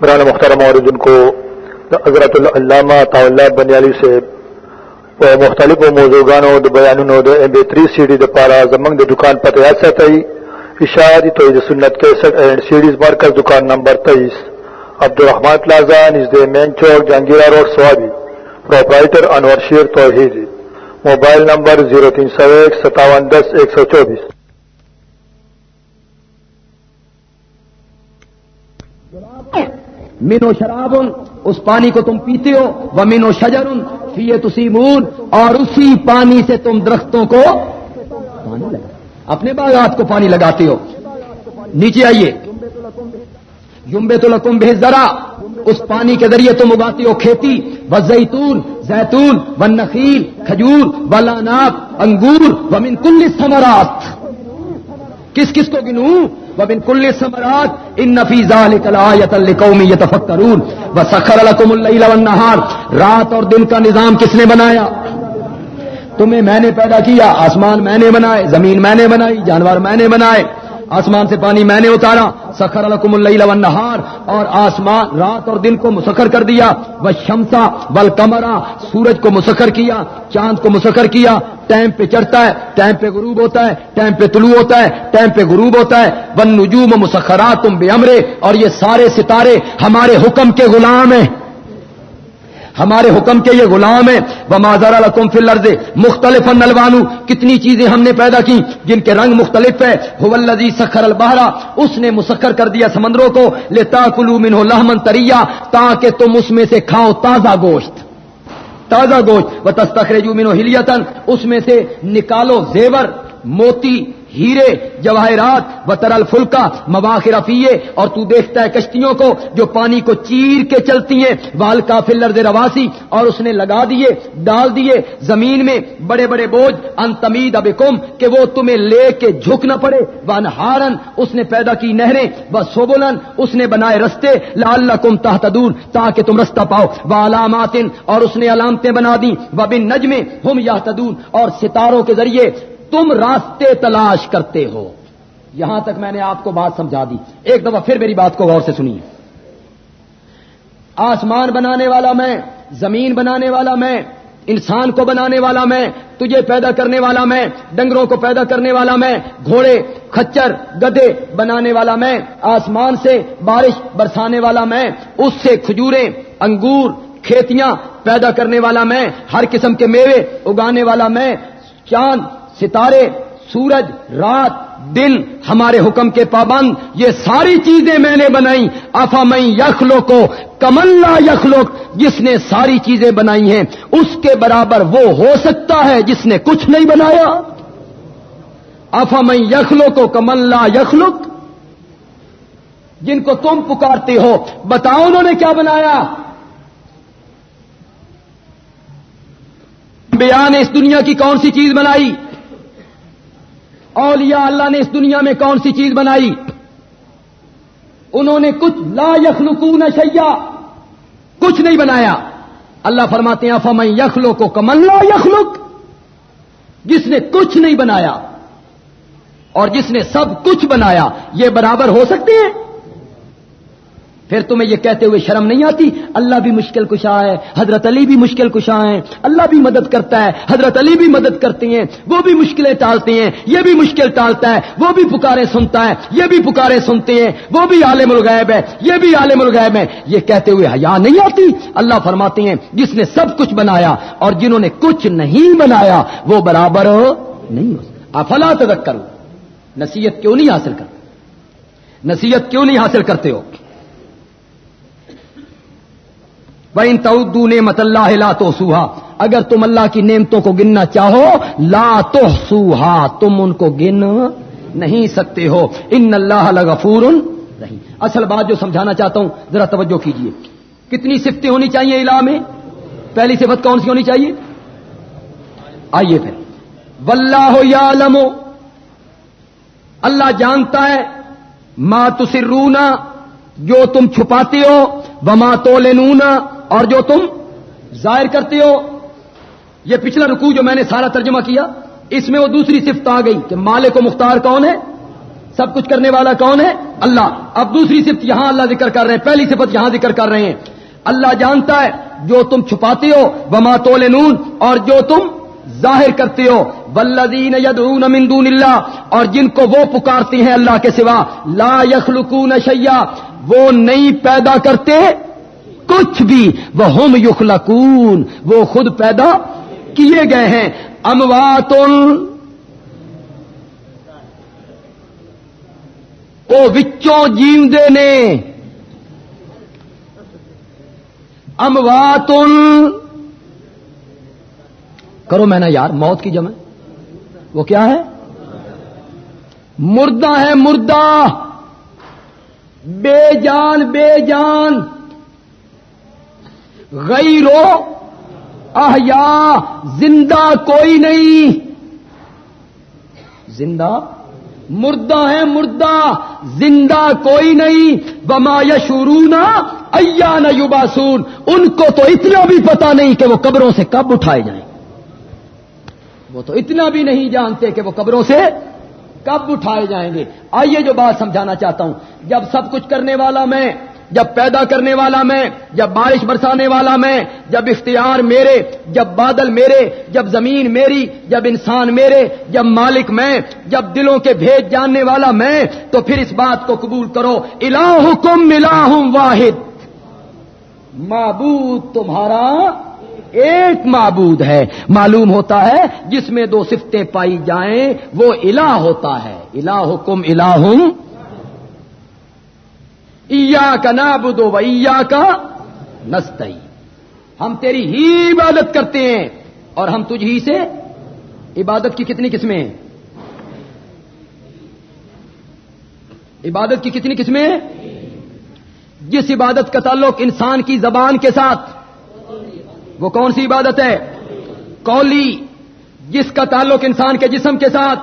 مولانا مخترم اور جن کو حضرت علامہ طلّہ بنیالی سے مختلف موضوعانوں بیانوں M B three C D پارا زمنگ دکان پر یاد ستائی اشاعتی توحید سنت کیسٹ اینڈ سیڈیز مرکز دکان نمبر تیئیس Abdul Rahman plaza نژ main Chowk, Jahangira road, Swabi. Proprietor Anwar Sher Tauheed. Mobile number zero تین مینو شراب اس پانی کو تم پیتے ہو وہ مینو شجر فیے تسیمون، اور اسی پانی سے تم درختوں کو پانی لگا، اپنے باغات کو پانی لگاتے ہو۔ نیچے آئیے۔ یمبے تو لکم بھیج ذرا اس پانی کے ذریعے تم اگاتے ہو کھیتی و زیتون زیتون و نخیل کھجور و لاناب انگور و من کل سمرات کس کس کو گنوں وبن کل سمرات ان نفیزہ قومی تفکرون و سخر الکم اللہ رات اور دن کا نظام کس نے بنایا؟ تمہیں میں نے پیدا کیا، آسمان میں نے بنائے، زمین میں نے بنائی، جانور میں نے بنائے آسمان سے پانی میں نے اتارا، سخر الکم اللہ نہار اور آسمان رات اور دن کو مسخر کر دیا وہ شمسا بل کمرا سورج کو مسخر کیا، چاند کو مسخر کیا، ٹائم پہ چڑھتا ہے، ٹائم پہ غروب ہوتا ہے، ٹائم پہ طلوع ہوتا ہے، ٹائم پہ غروب ہوتا ہے ون نجوم مسخرات تم بے امرے اور یہ سارے ستارے ہمارے حکم کے غلام ہیں۔ ہمارے حکم کے یہ غلام ہیں۔ وہ ماضر القم فل مختلف نلوانو کتنی چیزیں ہم نے پیدا کی جن کے رنگ مختلف ہے حولزی سخر البہرا اس نے مسکر کر دیا سمندروں کو۔ لے تا کلو من لہمن تریا تاکہ تم اس میں سے کھاؤ تازہ گوشت۔ تازہ گوشت۔ وہ تستخر جو مینو ہلیتن اس میں سے نکالو زیور، موتی۔ ہیرے، جواہرات و ترل فلکا مواخر افیے اور تو دیکھتا ہے کشتیوں کو جو پانی کو چیر کے چلتی ہیں، وال کا فلر رواسی، اور اس نے لگا دیے، ڈال دیے، زمین میں بڑے بڑے بوجھ ان تمید اب کہ وہ تمہیں لے کے جھک نہ پڑے ون ہارن اس نے پیدا کی نہریں و سوبولن اس نے بنائے رستے لال کم تحتدور تاکہ تم رستہ پاؤ وہ علامات اور اس نے علامتیں بنا دی وہ بن نجمے ہم یا اور ستاروں کے ذریعے تم راستے تلاش کرتے ہو۔ یہاں تک میں نے آپ کو بات سمجھا دی۔ ایک دفعہ پھر میری بات کو غور سے سنیے۔ آسمان بنانے والا میں، زمین بنانے والا میں، انسان کو بنانے والا میں، تجھے پیدا کرنے والا میں، ڈنگروں کو پیدا کرنے والا میں، گھوڑے کچر گدے بنانے والا میں، آسمان سے بارش برسانے والا میں، اس سے کھجورے انگور، کھیتیاں پیدا کرنے والا میں، ہر قسم کے میوے اگانے والا میں، چاند ستارے، سورج، رات دن ہمارے حکم کے پابند، یہ ساری چیزیں میں نے بنائی۔ افا میں یخلو کو کملا یخلو جس نے ساری چیزیں بنائی ہیں، اس کے برابر وہ ہو سکتا ہے جس نے کچھ نہیں بنایا۔ افا میں یخلو کو کملا یخلق، جن کو تم پکارتے ہو۔ بتاؤ انہوں نے کیا بنایا؟ بیان اس دنیا کی کون سی چیز بنائی؟ اولیاء اللہ نے اس دنیا میں کون سی چیز بنائی؟ انہوں نے کچھ لا یخلقون شیا کچھ نہیں بنایا۔ اللہ فرماتے ہیں فمن یخلو کو کمن لا یخلق؟ جس نے کچھ نہیں بنایا اور جس نے سب کچھ بنایا، یہ برابر ہو سکتے ہیں؟ پھر تمہیں یہ کہتے ہوئے شرم نہیں آتی؟ اللہ بھی مشکل کشا ہے، حضرت علی بھی مشکل کشا ہے اللہ بھی مدد کرتا ہے، حضرت علی بھی مدد کرتے ہیں، وہ بھی مشکلیں ٹالتے ہیں، یہ بھی مشکل ٹالتا ہے، وہ بھی پکارے سنتا ہے، یہ بھی پکارے سنتے ہیں، وہ بھی عالم الغیب ہے، یہ بھی عالم الغیب ہے۔ یہ کہتے ہوئے حیا نہیں آتی؟ اللہ فرماتے ہیں، جس نے سب کچھ بنایا اور جنہوں نے کچھ نہیں بنایا، وہ برابر نہیں ہو افلا تک کرو نصیحت کیوں نہیں حاصل کر نصیحت کیوں نہیں حاصل کرتے ہو؟ ان تعدو نعمت اللہ لا تو سوہا اگر تم اللہ کی نعمتوں کو گننا چاہو، لا تو سوہا تم ان کو گن نہیں سکتے ہو۔ ان اللہ غفور نہیں اصل بات جو سمجھانا چاہتا ہوں، ذرا توجہ کیجیے کتنی سفتیں ہونی چاہیے علا میں؟ پہلی صفت کون سی ہونی چاہیے؟ آئیے پھر۔ واللہ یا اللہ جانتا ہے۔ ماں تسرونا جو تم چھپاتے ہو۔ وما تو لینونا اور جو تم ظاہر کرتے ہو، یہ پچھلا رکوع جو میں نے سارا ترجمہ کیا، اس میں وہ دوسری صفت آ گئی کہ مالک و مختار کون ہے، سب کچھ کرنے والا کون ہے؟ اللہ۔ اب دوسری صفت یہاں اللہ ذکر کر رہے ہیں، پہلی صفت یہاں ذکر کر رہے ہیں۔ اللہ جانتا ہے جو تم چھپاتے ہو، وما تول نون اور جو تم ظاہر کرتے ہو بلدین یدعون من دون اللہ اور جن کو وہ پکارتے ہیں اللہ کے سوا، لا یخلقون شیا وہ نہیں پیدا کرتے کچھ بھی وہ ہم یخلقون، وہ خود پیدا کیے گئے ہیں۔ اموات، وہ وچوں جیوندے نے۔ اموات، کرو میں نا یار، موت کی جمع۔ وہ کیا ہے؟ مردہ ہے مردہ۔ بے جان بے جان۔ غیرو احیا، زندہ کوئی نہیں۔ زندہ؟ مردہ ہے مردہ، زندہ کوئی نہیں۔ بما یشورونا ایا نہ یوباسون ان کو تو اتنا بھی پتا نہیں کہ وہ قبروں سے کب اٹھائے جائیں۔ وہ تو اتنا بھی نہیں جانتے کہ وہ قبروں سے کب اٹھائے جائیں گے۔ آئیے جو بات سمجھانا چاہتا ہوں۔ جب سب کچھ کرنے والا میں جب پیدا کرنے والا میں، جب بارش برسانے والا میں، جب اختیار میرے، جب بادل میرے، جب زمین میری، جب انسان میرے، جب مالک میں، جب دلوں کے بھیج جاننے والا میں، تو پھر اس بات کو قبول کرو، الہکم الہم واحد۔ معبود تمہارا ایک معبود ہے۔ معلوم ہوتا ہے جس میں دو صفتیں پائی جائیں، وہ الہ ہوتا ہے۔ الہ حکم الہم ایا کا نابود و ایا کا نستئی ہم تیری ہی عبادت کرتے ہیں اور ہم تجھ ہی سے عبادت کی کتنی قسمیں ہیں؟ عبادت کی کتنی قسمیں جس عبادت کا تعلق انسان کی زبان کے ساتھ، وہ کون سی عبادت ہے؟ کولی جس کا تعلق انسان کے جسم کے ساتھ،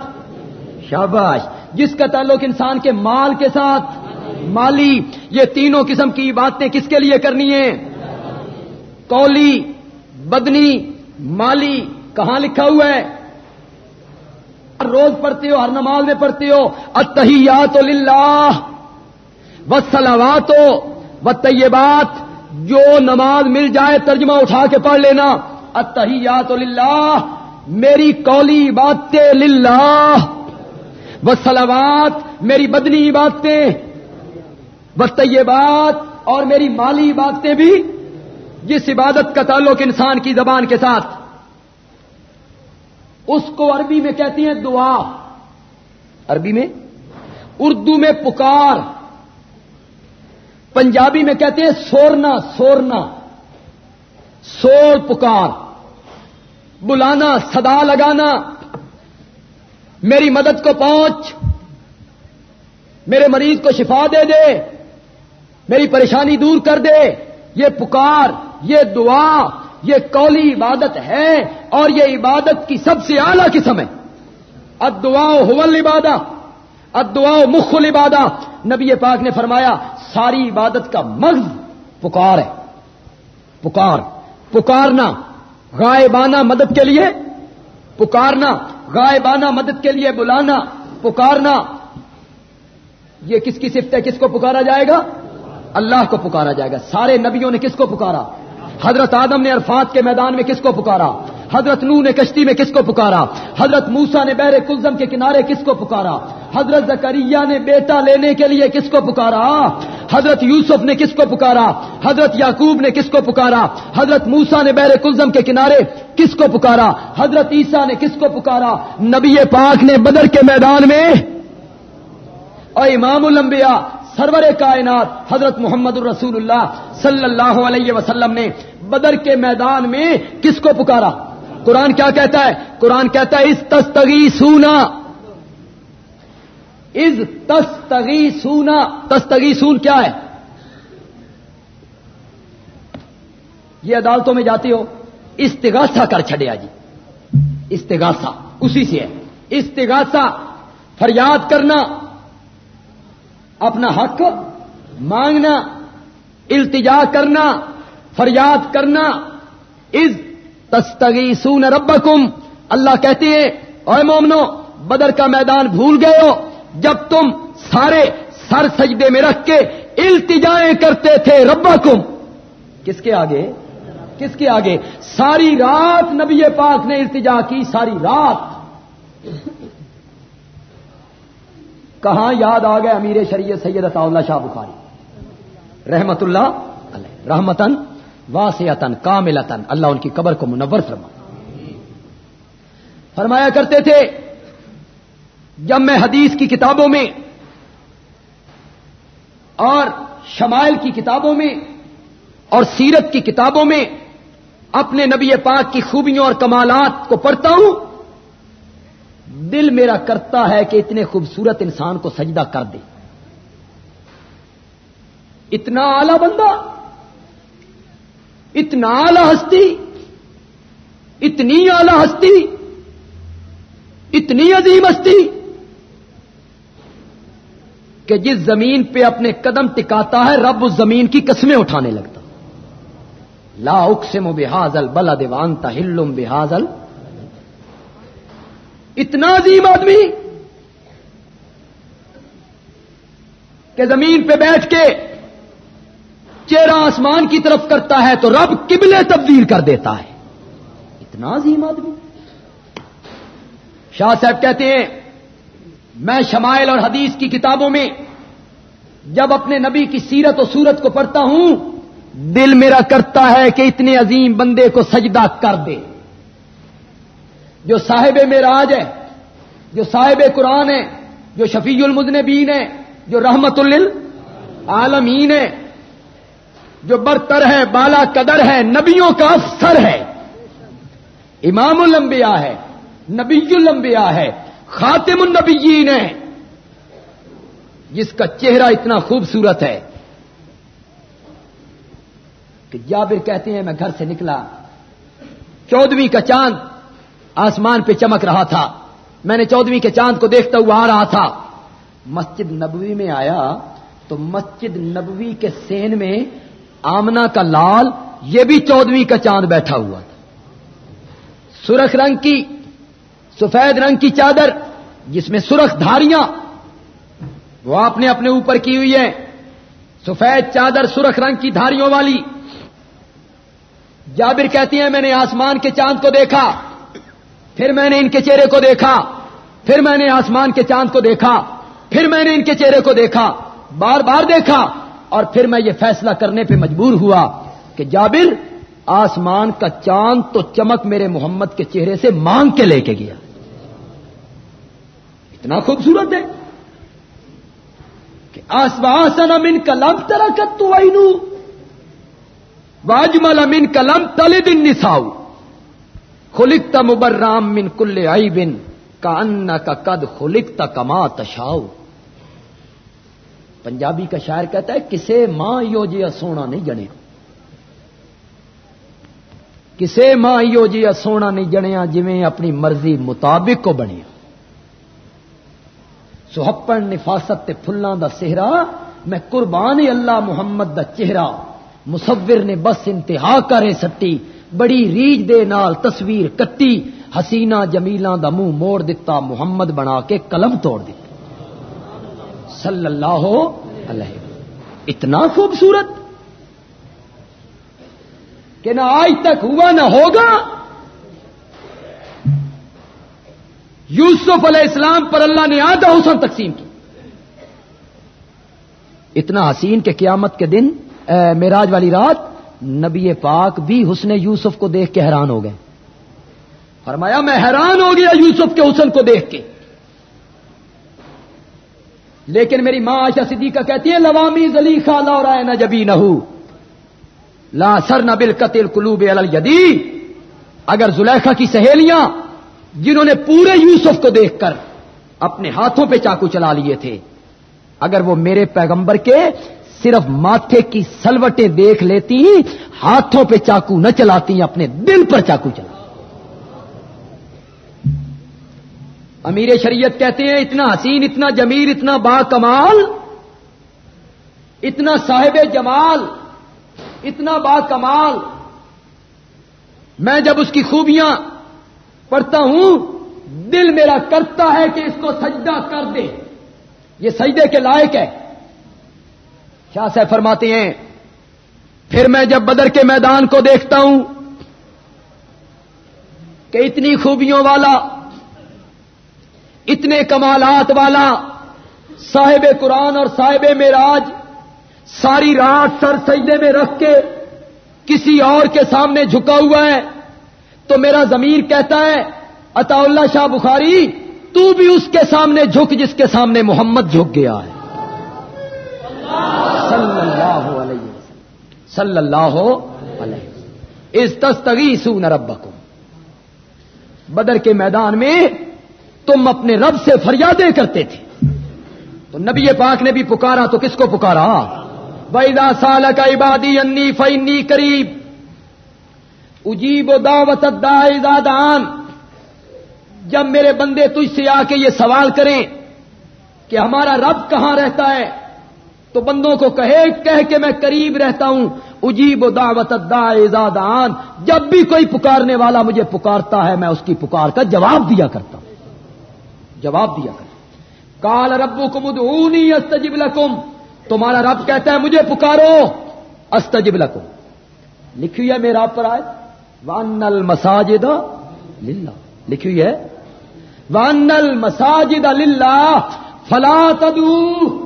شاباش۔ جس کا تعلق انسان کے مال کے ساتھ مالی، یہ تینوں قسم کی باتیں کس کے لیے کرنی ہے کولی بدنی، مالی، کہاں لکھا ہوا ہے؟ ہر روز پڑھتے ہو، ہر نماز میں پڑھتے ہو اتحیات للہ و سلاوات ہو و طیبات جو نماز مل جائے ترجمہ اٹھا کے پڑھ لینا اتحیات للہ، میری کولی باتیں للہ و سلاوات میری بدنی باتیں بس یہ بات اور میری مالی باتیں بھی جس عبادت کا تعلق انسان کی زبان کے ساتھ اس کو عربی میں کہتی ہیں دعا عربی میں اردو میں پکار پنجابی میں کہتے ہیں سورنا سورنا، سور پکار بلانا، صدا لگانا، میری مدد کو پہنچ، میرے مریض کو شفا دے دے۔ میری پریشانی دور کر دے۔ یہ پکار، یہ دعا، یہ کولی عبادت ہے اور یہ عبادت کی سب سے اعلی قسم ہے۔ ادعا حول عبادہ ادعا مخل عبادہ نبی پاک نے فرمایا، ساری عبادت کا مغز پکار ہے۔ پکار، پکارنا، غائبانہ مدد کے لیے۔ پکارنا، غائبانہ مدد کے لیے بلانا۔ پکارنا، یہ کس کی صفت ہے؟ کس کو پکارا جائے گا؟ اللہ کو پکارا جائے گا۔ سارے نبیوں نے کس کو پکارا؟ حضرت آدم نے عرفات کے میدان میں کس کو پکارا؟ حضرت نو نے کشتی میں کس کو پکارا؟ حضرت موسا نے بحر کلزم کے کنارے کس کو پکارا؟ حضرت زکریہ نے بیٹا لینے کے لیے کس کو پکارا؟ حضرت یوسف نے کس کو پکارا؟ حضرت یعقوب نے کس کو پکارا؟ حضرت موسا نے بحر کلزم کے کنارے کس کو پکارا؟ حضرت عیسیٰ نے کس کو پکارا؟ نبی پاک نے بدر کے میدان میں۔ اور امام الانبیاء سرور کائنات حضرت محمد الرسول اللہ صلی اللہ علیہ وسلم نے بدر کے میدان میں کس کو پکارا؟ قرآن کیا کہتا ہے؟ قرآن کہتا ہے اس تستگی سونا از تستگی سونا تستگی سون کیا ہے؟ یہ عدالتوں میں جاتی ہو۔ استغاثہ کر چھڑیا جی استغاثہ، اسی سے ہے۔ استغاثہ، فریاد کرنا۔ اپنا حق مانگنا، التجا کرنا، فریاد کرنا از تستگی سون ربکم، اللہ کہتے ہیں اے مومنو، بدر کا میدان بھول گئے ہو، جب تم سارے سر سجدے میں رکھ کے التجائیں کرتے تھے ربکم۔ کس کے آگے؟ کس کے آگے؟ ساری رات نبی پاک نے التجا کی، ساری رات۔ کہاں یاد آ گئے امیر شریعت سید اللہ شاہ بخاری؟ رحمت اللہ علیہ رحمتن واسعتن کاملتن اللہ ان کی قبر کو منور فرما۔ فرمایا کرتے تھے، جب میں حدیث کی کتابوں میں اور شمائل کی کتابوں میں اور سیرت کی کتابوں میں اپنے نبی پاک کی خوبیوں اور کمالات کو پڑھتا ہوں دل میرا کرتا ہے کہ اتنے خوبصورت انسان کو سجدہ کر دے۔ اتنا اعلی بندہ، اتنا اعلی ہستی، اتنی اعلی ہستی، اتنی عظیم ہستی کہ جس زمین پہ اپنے قدم ٹکاتا ہے، رب اس زمین کی قسمیں اٹھانے لگتا۔ لا اقسم بحاظل بلا دیوانتا ہلم بحاظل اتنا عظیم آدمی کہ زمین پہ بیٹھ کے چہرہ آسمان کی طرف کرتا ہے تو رب قبلے تبدیل کر دیتا ہے۔ اتنا عظیم آدمی۔ شاہ صاحب کہتے ہیں، میں شمائل اور حدیث کی کتابوں میں جب اپنے نبی کی سیرت و صورت کو پڑھتا ہوں، دل میرا کرتا ہے کہ اتنے عظیم بندے کو سجدہ کر دے۔ جو صاحب میراج ہے جو صاحب قرآن ہے جو شفیع المذنبین ہے جو رحمت للعالمین ہے جو برتر ہے بالا قدر ہے نبیوں کا افسر ہے، امام الانبیاء ہے، نبی الانبیاء ہے، خاتم النبیین ہے جس کا چہرہ اتنا خوبصورت ہے کہ جابر کہتے ہیں میں گھر سے نکلا چودویں کا چاند آسمان پہ چمک رہا تھا۔ میں نے چودویں کے چاند کو دیکھتا ہوا آ رہا تھا۔ مسجد نبوی میں آیا تو مسجد نبوی کے سین میں آمنا کا لال، یہ بھی چودویں کا چاند بیٹھا ہوا تھا۔ سرخ رنگ کی، سفید رنگ کی چادر، جس میں سرخ دھاریاں، وہ آپ نے اپنے اوپر کی ہوئی ہے سفید چادر سرخ رنگ کی دھاریوں والی۔ جابر کہتی ہیں، میں نے آسمان کے چاند کو دیکھا۔ پھر میں نے ان کے چہرے کو دیکھا، پھر میں نے آسمان کے چاند کو دیکھا، پھر میں نے ان کے چہرے کو دیکھا، بار بار دیکھا، اور پھر میں یہ فیصلہ کرنے پہ مجبور ہوا کہ جابر، آسمان کا چاند تو چمک میرے محمد کے چہرے سے مانگ کے لے کے گیا۔ اتنا خوبصورت ہے کہ آسمان امن کلم طرح کا تو واجمل امن کلم تل دن نساؤ خلکتا مبرام من کل آئی بن کا ان کا قد خلکتا کما تشاؤ۔ پنجابی کا شاعر کہتا ہے، کسے ماں یو جی سونا نہیں جنے کسے ماں یو جی سونا نہیں جنیا جی اپنی مرضی مطابق کو بنیا۔ سہپن نفاست فلاں دا سہرا میں قربان اللہ محمد دا چہرہ، مصور نے بس انتہا کرے سٹی بڑی ریج دے نال تصویر کٹی، حسینہ جمیلاں دا منہ موڑ دیتا محمد بنا کے قلم توڑ دیتا صلی اللہ علیہ اتنا خوبصورت۔ کہ نہ آج تک ہوا نہ ہوگا۔ یوسف علیہ السلام پر اللہ نے آدھا حسن تقسیم کی اتنا حسین کہ قیامت کے دن میراج والی رات نبی پاک بھی حسن یوسف کو دیکھ کے حیران ہو گئے۔ فرمایا، میں حیران ہو گیا یوسف کے حسن کو دیکھ کے۔ لیکن میری ماں آشا صدیقہ کہتی ہے، لوامی زلی خالہ اور آئے نہ جبی نہ لا سر نہ بل قتل کلوب الدی اگر زلیخا کی سہیلیاں، جنہوں نے پورے یوسف کو دیکھ کر اپنے ہاتھوں پہ چاقو چلا لیے تھے، اگر وہ میرے پیغمبر کے صرف ماتھے کی سلوٹیں دیکھ لیتی ہاتھوں پہ چاقو نہ چلاتی اپنے دل پر چاقو چلا۔ امیر شریعت کہتے ہیں، اتنا حسین، اتنا جمیل، اتنا با کمال، اتنا صاحب جمال، اتنا با کمال۔ میں جب اس کی خوبیاں پڑھتا ہوں، دل میرا کرتا ہے کہ اس کو سجدہ کر دے۔ یہ سجدے کے لائق ہے۔ کیا صاحب فرماتے ہیں، پھر میں جب بدر کے میدان کو دیکھتا ہوں کہ اتنی خوبیوں والا، اتنے کمالات والا صاحب قرآن اور صاحب معراج ساری رات سر سجدے میں رکھ کے کسی اور کے سامنے جھکا ہوا ہے، تو میرا ضمیر کہتا ہے عطا اللہ شاہ بخاری، تو بھی اس کے سامنے جھک جس کے سامنے محمد جھک گیا ہے۔ صلی اللہ علیہ وسلم. صلی اللہ علیہ اس تستگی سو نربکم بدر کے میدان میں تم اپنے رب سے فریادیں کرتے تھے. تو نبی پاک نے بھی پکارا، تو کس کو پکارا؟ ویدا سال کا عبادی انی فنی قریب اجیب و دعوت دان جب میرے بندے تجھ سے آ کے یہ سوال کریں کہ ہمارا رب کہاں رہتا ہے؟ تو بندوں کو کہے، کہہ کے میں قریب رہتا ہوں۔ اجیب و دعوت دان جب بھی کوئی پکارنے والا مجھے پکارتا ہے، میں اس کی پکار کا جواب دیا کرتا ہوں۔ جواب دیا کرتا ہوں۔ کال ربو کم ادونی استجب لکم۔ تمہارا رب کہتا ہے، مجھے پکارو۔ استجب لکم۔ لکھی ہے میرا پر آئے وان المساجد للہ لکھی ہوئی ہے۔ وان المساجد للہ فلا تدو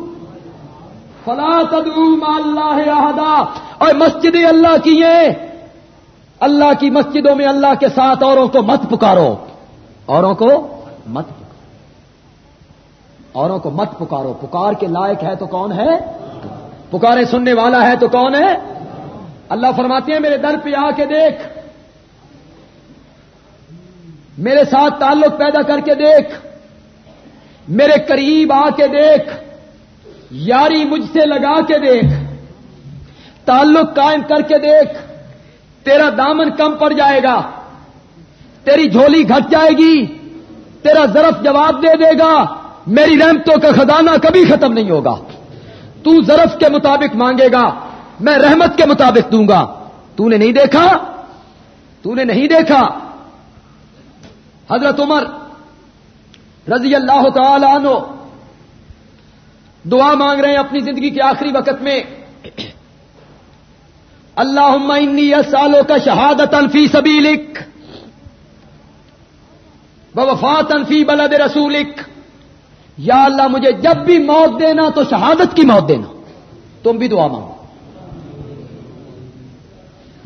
فلا تدو اللہ احدا۔ اور مسجد اللہ کی ہے اللہ کی مسجدوں میں اللہ کے ساتھ اوروں کو مت پکارو۔ اوروں کو مت پکارو۔ اوروں کو مت پکارو۔ پکار کے لائق ہے تو کون ہے؟ پکارے سننے والا ہے تو کون ہے؟ اللہ فرماتے ہیں، میرے در پہ آ کے دیکھ۔ میرے ساتھ تعلق پیدا کر کے دیکھ۔ میرے قریب آ کے دیکھ۔ یاری مجھ سے لگا کے دیکھ، تعلق قائم کر کے دیکھ، تیرا دامن کم پڑ جائے گا، تیری جھولی گھٹ جائے گی، تیرا ضرف جواب دے دے گا، میری رحمتوں کا خزانہ کبھی ختم نہیں ہوگا۔ تو ضرف کے مطابق مانگے گا، میں رحمت کے مطابق دوں گا۔ تو نے نہیں دیکھا؟ تو نے نہیں دیکھا؟ حضرت عمر رضی اللہ تعالی عنہ دعا مانگ رہے ہیں اپنی زندگی کے آخری وقت میں اللہ انی سالوں کا شہادت انفی سبھی لکھ وفات انفی بلد رسولک۔ یا اللہ مجھے جب بھی موت دینا تو شہادت کی موت دینا۔ تم بھی دعا مانگو۔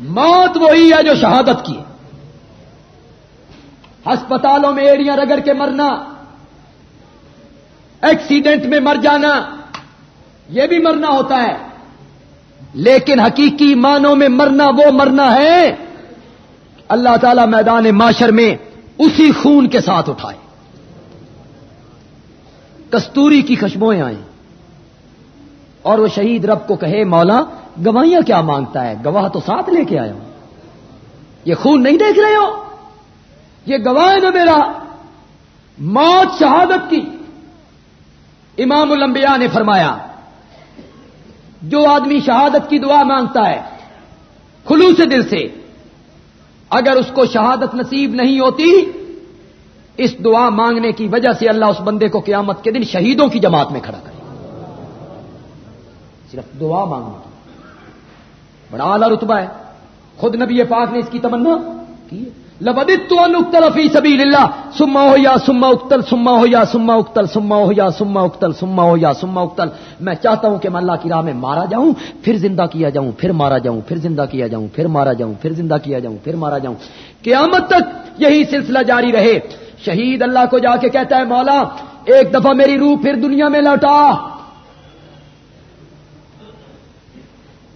موت وہی ہے جو شہادت کی ہے۔ ہسپتالوں میں ایڑیاں رگڑ کے مرنا۔ ایکسیڈنٹ میں مر جانا، یہ بھی مرنا ہوتا ہے۔ لیکن حقیقی معنوں میں مرنا وہ مرنا ہے، اللہ تعالی میدان معاشر میں اسی خون کے ساتھ اٹھائے۔ کستوری کی خشبوئیں آئیں۔ اور وہ شہید رب کو کہے، مولا، گواہیاں کیا مانگتا ہے؟ گواہ تو ساتھ لے کے آیا ہوں۔ یہ خون نہیں دیکھ رہے ہو؟ یہ گواہ نا میرا۔ موت شہادت کی۔ امام الانبیاء نے فرمایا، جو آدمی شہادت کی دعا مانگتا ہے خلوص دل سے، اگر اس کو شہادت نصیب نہیں ہوتی، اس دعا مانگنے کی وجہ سے اللہ اس بندے کو قیامت کے دن شہیدوں کی جماعت میں کھڑا کرے۔ صرف دعا مانگنے کی بڑا اعلی رتبہ ہے۔ خود نبی پاک نے اس کی تمنا کی لبدت ان اکتل فی سبیل اللہ سما ہو یا سما اکتل سما ہو یا سما اکتل سما ہو یا سما اکتل سما ہو یا سما اکتل میں چاہتا ہوں کہ میں اللہ کی راہ میں مارا جاؤں، پھر زندہ کیا جاؤں، پھر مارا جاؤں، پھر زندہ کیا جاؤں، پھر مارا جاؤں، پھر زندہ کیا جاؤں، پھر مارا جاؤں. قیامت تک یہی سلسلہ جاری رہے. شہید اللہ کو جا کے کہتا ہے، مولا، ایک دفعہ میری روح پھر دنیا میں لوٹا.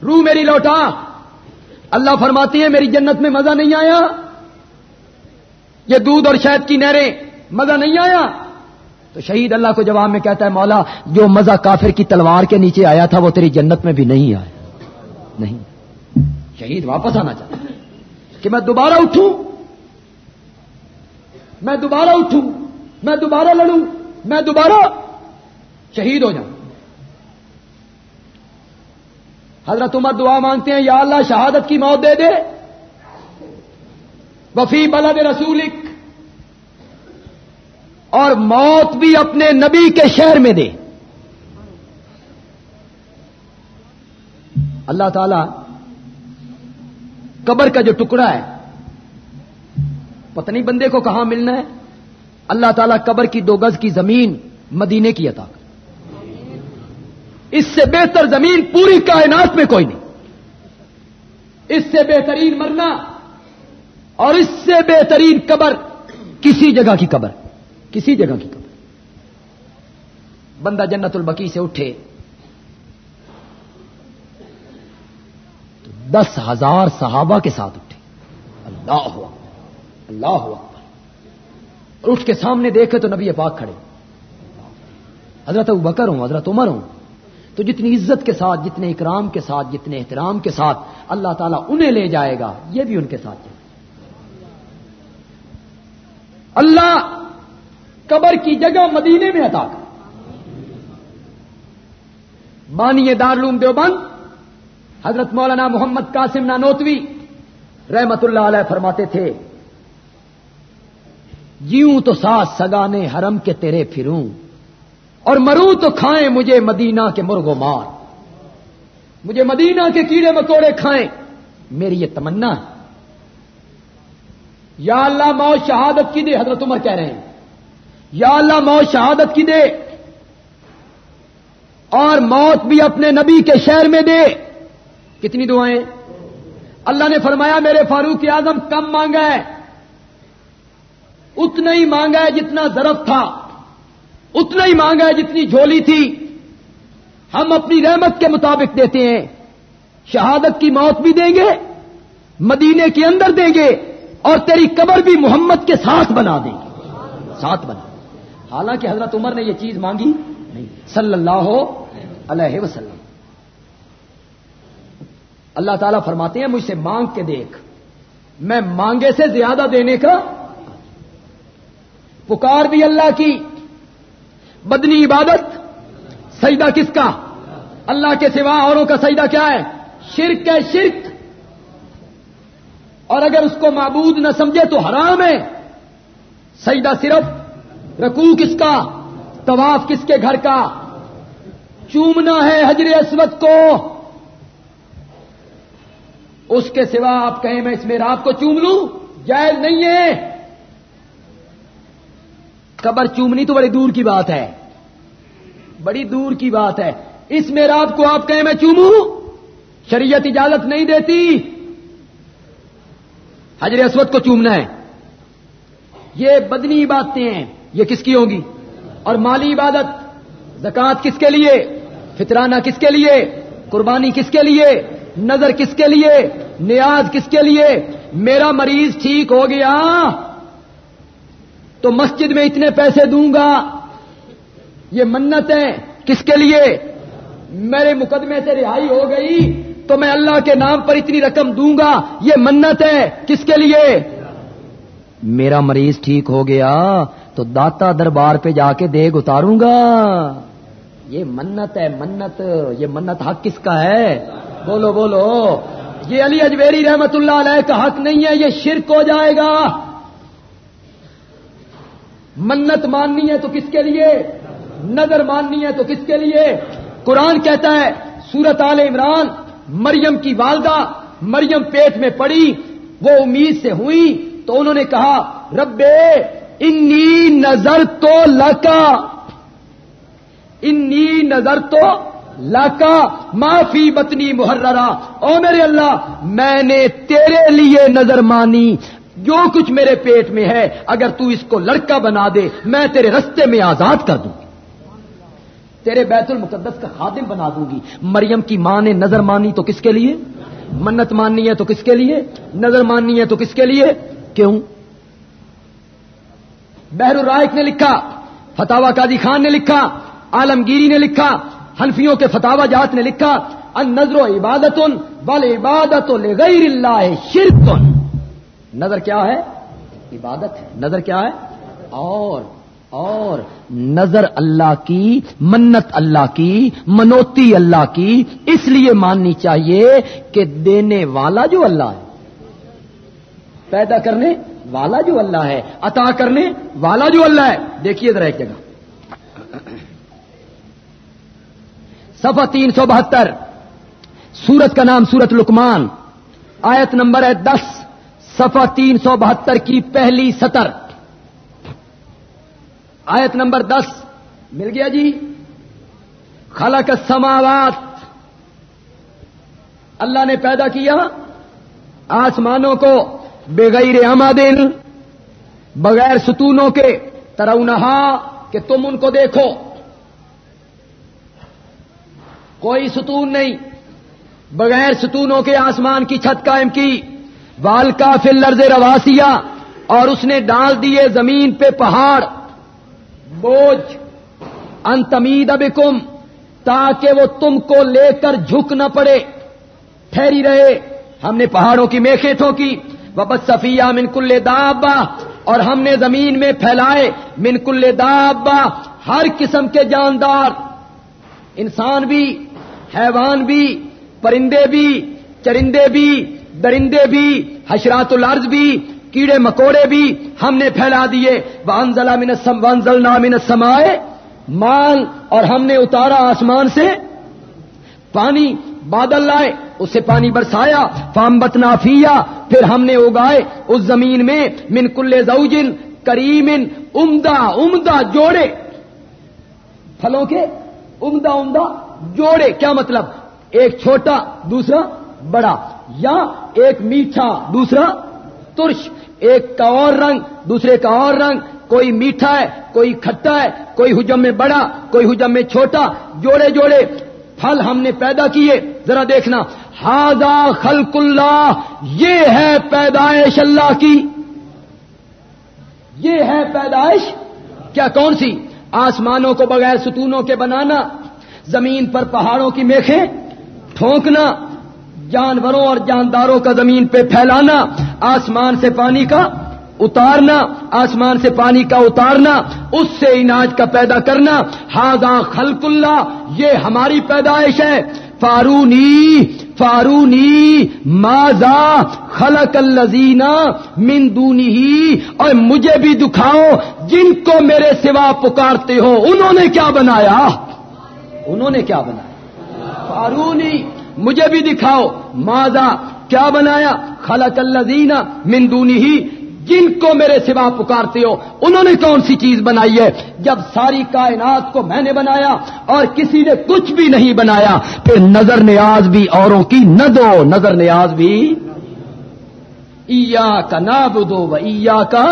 روح میری لوٹا. اللہ فرماتی ہے میری جنت میں مزہ نہیں آیا. یہ دودھ اور شہد کی نہریں، مزہ نہیں آیا۔ تو شہید اللہ کو جواب میں کہتا ہے، مولا، جو مزہ کافر کی تلوار کے نیچے آیا تھا، وہ تیری جنت میں بھی نہیں آیا۔ نہیں۔ شہید واپس آنا چاہتا کہ میں دوبارہ اٹھوں۔ میں دوبارہ اٹھوں۔ میں دوبارہ لڑوں۔ میں دوبارہ شہید ہو جاؤں۔ حضرت عمر دعا مانگتے ہیں، یا اللہ، شہادت کی موت دے دے۔ وفی بلد رسولک۔ اور موت بھی اپنے نبی کے شہر میں دے۔ اللہ تعالی قبر کا جو ٹکڑا ہے، پتنی بندے کو کہاں ملنا ہے؟ اللہ تعالیٰ قبر کی دو گز کی زمین مدینے کی عطا کر۔ اس سے بہتر زمین پوری کائنات میں کوئی نہیں۔ اس سے بہترین مرنا اور اس سے بہترین قبر کسی جگہ کی قبر کسی جگہ کی قبر بندہ جنت البکی سے اٹھے تو دس ہزار صحابہ کے ساتھ اٹھے اللہ ہوا اللہ ہوا اور اٹھ کے سامنے دیکھے تو نبی پاک کھڑے حضرت بکر ہوں، حضرت عمر ہوں۔ تو جتنی عزت کے ساتھ، جتنے اکرام کے ساتھ، جتنے احترام کے ساتھ اللہ تعالیٰ انہیں لے جائے گا، یہ بھی ان کے ساتھ جائے اللہ قبر کی جگہ مدینے میں عطا کر۔ بانی دارلوم دیوبند، حضرت مولانا محمد قاسم نانوتوی رحمت اللہ علیہ فرماتے تھے، جیوں تو ساس سگانے حرم کے تیرے پھروں، اور مرو تو کھائیں مجھے مدینہ کے مرغو مار۔ مجھے مدینہ کے کیڑے مکوڑے کھائیں، میری یہ تمنا ہے۔ یا اللہ مو شہادت کی دے، حضرت عمر کہہ رہے ہیں۔ یا اللہ مو شہادت کی دے اور موت بھی اپنے نبی کے شہر میں دے۔ کتنی دعائیں۔ اللہ نے فرمایا، میرے فاروق اعظم کم مانگا ہے۔ اتنا ہی مانگا ہے جتنا ضرب تھا۔ اتنا ہی مانگا ہے جتنی جھولی تھی۔ ہم اپنی رحمت کے مطابق دیتے ہیں۔ شہادت کی موت بھی دیں گے، مدینے کے اندر دیں گے۔ اور تیری قبر بھی محمد کے ساتھ بنا دیں گے ساتھ بنا۔ حالانکہ حضرت عمر نے یہ چیز مانگی نہیں۔ صلی اللہ علیہ وسلم۔ اللہ تعالیٰ فرماتے ہیں، مجھ سے مانگ کے دیکھ۔ میں مانگے سے زیادہ دینے کا۔ پکار بھی اللہ کی۔ بدنی عبادت۔ سجدہ کس کا؟ اللہ کے سوا اوروں کا سجدہ کیا ہے؟ شرک ہے شرک۔ اور اگر اس کو معبود نہ سمجھے تو حرام ہے۔ سجدہ صرف رکوع کس کا؟ طواف کس کے گھر کا؟ چومنا ہے حجر اسود کو۔ اس کے سوا آپ کہیں میں اس میں رات کو چوم لوں؟ جائز نہیں ہے۔ قبر چومنی تو بڑی دور کی بات ہے۔ بڑی دور کی بات ہے۔ اس میں رات کو آپ کہیں میں چوموں؟ شریعت اجازت نہیں دیتی۔ حجر اسود کو چومنا ہے۔ یہ بدنی باتیں ہیں۔ یہ کس کی ہوگی اور مالی عبادت۔ زکات کس کے لیے؟ فطرانہ کس کے لیے؟ قربانی کس کے لیے؟ نظر کس کے لیے؟ نیاز کس کے لیے؟ میرا مریض ٹھیک ہو گیا، تو مسجد میں اتنے پیسے دوں گا۔ یہ منت ہے کس کے لیے؟ میرے مقدمے سے رہائی ہو گئی۔ تو میں اللہ کے نام پر اتنی رقم دوں گا؟ یہ منت ہے. کس کے لیے؟ میرا مریض ٹھیک ہو گیا تو داتا دربار پہ جا کے دیگ اتاروں گا. یہ منت ہے، منت. یہ منت حق کس کا ہے؟ بولو بولو. یہ علی اجویری رحمت اللہ علیہ کا حق نہیں ہے، یہ شرک ہو جائے گا. منت ماننی ہے تو کس کے لیے؟ نظر ماننی ہے تو کس کے لیے؟ قرآن کہتا ہے، سورت عال عمران مریم کی والدہ مریم پیٹ میں پڑی، وہ امید سے ہوئی تو انہوں نے کہا رب انی نظر تو لکا۔ انی نظر تو لاکا معافی بتنی محررا او میرے اللہ، میں نے تیرے لیے نظر مانی۔ جو کچھ میرے پیٹ میں ہے، اگر تو اس کو لڑکا بنا دے، میں تیرے رستے میں آزاد کر دوں۔ گی تیرے بیت المقدس کا خادم بنا دوں گی۔ مریم کی ماں نے نظر مانی تو کس کے لیے؟ منت ماننی ہے تو کس کے لیے؟ نظر ماننی ہے تو کس کے لیے؟ کیوں؟ بہر الرائق نے لکھا فتوا قادی خان نے لکھا، عالمگیری نے لکھا، حنفیوں کے فتوا جات نے لکھا ان نظر و عبادت بل عبادت غیر اللہ شرکن۔ نظر کیا ہے؟ عبادت ہے۔ نظر کیا ہے؟ اور اور نظر اللہ کی، منت اللہ کی، منوتی اللہ کی، اس لیے ماننی چاہیے کہ دینے والا جو اللہ ہے، پیدا کرنے والا جو اللہ ہے، عطا کرنے والا جو اللہ ہے، دیکھیے ذرا ایک جگہ۔ سفا تین سو بہتر، سورت کا نام سورت لکمان آیت نمبر ہے دس سفا تین سو بہتر کی پہلی سطر۔ آیت نمبر دس مل گیا جی؟ خلق السماوات۔ اللہ نے پیدا کیا آسمانوں کو بغیر امادن بغیر ستونوں کے، ترونہا کہ تم ان کو دیکھو۔ کوئی ستون نہیں، بغیر ستونوں کے آسمان کی چھت قائم کی۔ وال کا فل لرز رواسیا اور اس نے ڈال دیے زمین پہ پہاڑ۔ بوجھ انتمید ابکم تاکہ وہ تم کو لے کر جھک نہ پڑے۔ ٹھہری رہے۔ ہم نے پہاڑوں کی میخیں ٹھوکی وبت صفیہ من کل دابا اور ہم نے زمین میں پھیلائے۔ من کل دابا ہر قسم کے جاندار۔ انسان بھی، حیوان بھی، پرندے بھی، چرندے بھی، درندے بھی، حشرات الارض بھی کیڑے مکوڑے بھی ہم نے پھیلا دیے۔ وانزلہ منسم وانزل نامن سمائے مال اور ہم نے اتارا آسمان سے پانی۔ بادل لائے، اس سے پانی برسایا۔ فام نافیا پھر ہم نے اگائے اس زمین میں من کل زوجن کریم عمدہ عمدہ جوڑے۔ پھلوں کے عمدہ عمدہ جوڑے۔ کیا مطلب؟ ایک چھوٹا، دوسرا بڑا، یا ایک میٹھا، دوسرا ترش۔ ایک کا اور رنگ، دوسرے کا اور رنگ، کوئی میٹھا ہے، کوئی کھٹا ہے، کوئی حجم میں بڑا، کوئی حجم میں چھوٹا، جوڑے جوڑے، پھل ہم نے پیدا کیے، ذرا دیکھنا۔ ہاضا خلق اللہ، یہ ہے پیدائش اللہ کی۔ یہ ہے پیدائش؟ کیا کون سی؟ آسمانوں کو بغیر ستونوں کے بنانا، زمین پر پہاڑوں کی میخیں، ٹھونکنا جانوروں اور جانداروں کا زمین پہ پھیلانا، آسمان سے پانی کا اتارنا، آسمان سے پانی کا اتارنا، اس سے اناج کا پیدا کرنا ہاضا خلق اللہ، یہ ہماری پیدائش ہے۔ فارونی فارونی ماضا خلق الزینا مندونی ہی اور مجھے بھی دکھاؤ، جن کو میرے سوا پکارتے ہو، انہوں نے کیا بنایا؟ انہوں نے کیا بنایا؟ فارونی۔ مجھے بھی دکھاؤ ماضا کیا بنایا؟ خلق الزینا مندونی ہی جن کو میرے سوا پکارتے ہو، انہوں نے کون سی چیز بنائی ہے؟ جب ساری کائنات کو میں نے بنایا اور کسی نے کچھ بھی نہیں بنایا، پھر نظر نیاز بھی اوروں کی نہ دو، نظر نیاز بھی۔ ایا کا ناب دو ایا کا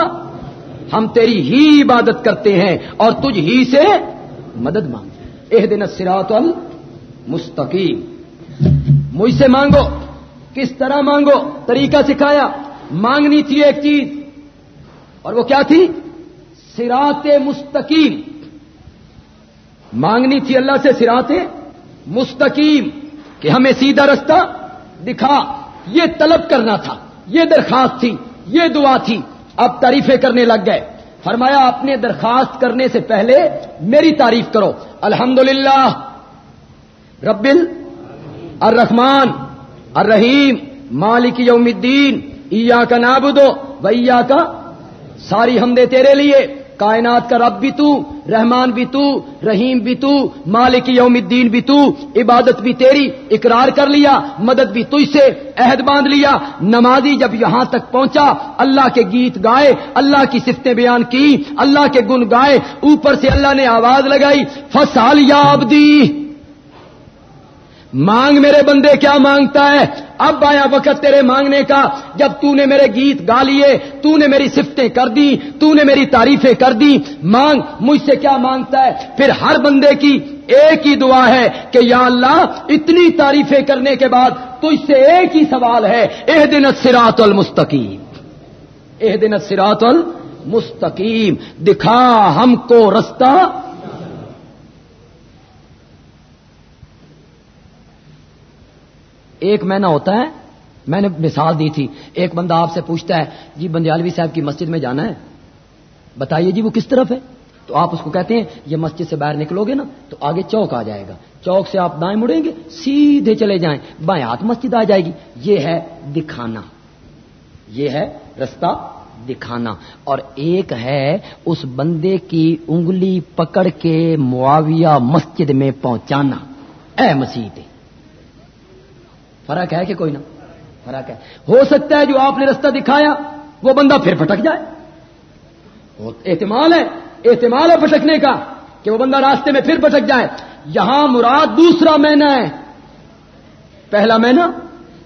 ہم تیری ہی عبادت کرتے ہیں اور تجھ ہی سے مدد مانگتے اح دن سراط المستقیم۔ مجھ سے مانگو۔ کس طرح مانگو؟ طریقہ سکھایا۔ مانگنی تھی ایک چیز۔ اور وہ کیا تھی؟ سرات مستقیم۔ مانگنی تھی اللہ سے سرات مستقیم کہ ہمیں سیدھا رستہ دکھا۔ یہ طلب کرنا تھا۔ یہ درخواست تھی۔ یہ دعا تھی۔ اب تعریفیں کرنے لگ گئے۔ فرمایا اپنے درخواست کرنے سے پہلے میری تعریف کرو۔ الحمد للہ ربل الرحمان الرحیم، مالک یوم الدین ایا کا نابدو ویا کا ساری ہم تیرے لیے، کائنات کا رب بھی تو، رحمان بھی تو، رحیم بھی تو، مالک یوم الدین بھی تو، عبادت بھی تیری، اقرار کر لیا، مدد بھی تجھ سے، عہد باندھ لیا، نمازی جب یہاں تک پہنچا، اللہ کے گیت گائے، اللہ کی صفتیں بیان کی، اللہ کے گن گائے، اوپر سے اللہ نے آواز لگائی فسال یا ابدی مانگ میرے بندے کیا مانگتا ہے؟ اب آیا وقت تیرے مانگنے کا۔ جب تو نے میرے گیت گا لیے تو نے میری سفتیں کر دی تو نے میری تعریفیں کر دی مانگ مجھ سے کیا مانگتا ہے؟ پھر ہر بندے کی ایک ہی دعا ہے کہ یا اللہ، اتنی تعریفیں کرنے کے بعد تجھ سے ایک ہی سوال ہے۔ اح دن سراط المستقیم۔ اح دن سراط المستقیم۔ دکھا ہم کو رستہ ایک مہینہ ہوتا ہے، میں نے مثال دی تھی۔ ایک بندہ آپ سے پوچھتا ہے جی بندیالوی صاحب کی مسجد میں جانا ہے؟ بتائیے جی وہ کس طرف ہے؟ تو آپ اس کو کہتے ہیں، یہ مسجد سے باہر نکلو گے نا، تو آگے چوک آ جائے گا۔ چوک سے آپ دائیں مڑیں گے، سیدھے چلے جائیں۔ بائیں ہاتھ مسجد آ جائے گی۔ یہ ہے دکھانا۔ یہ ہے رستہ دکھانا۔ اور ایک ہے اس بندے کی انگلی پکڑ کے معاویہ مسجد میں پہنچانا۔ اے مسیح فرق ہے کہ کوئی نہ فرق ہے۔ ہو سکتا ہے جو آپ نے رستہ دکھایا، وہ بندہ پھر پھٹک جائے۔ احتمال ہے احتمال ہے پھٹکنے کا کہ وہ بندہ راستے میں پھر پھٹک جائے۔ یہاں مراد دوسرا مہینہ ہے۔ پہلا مہینہ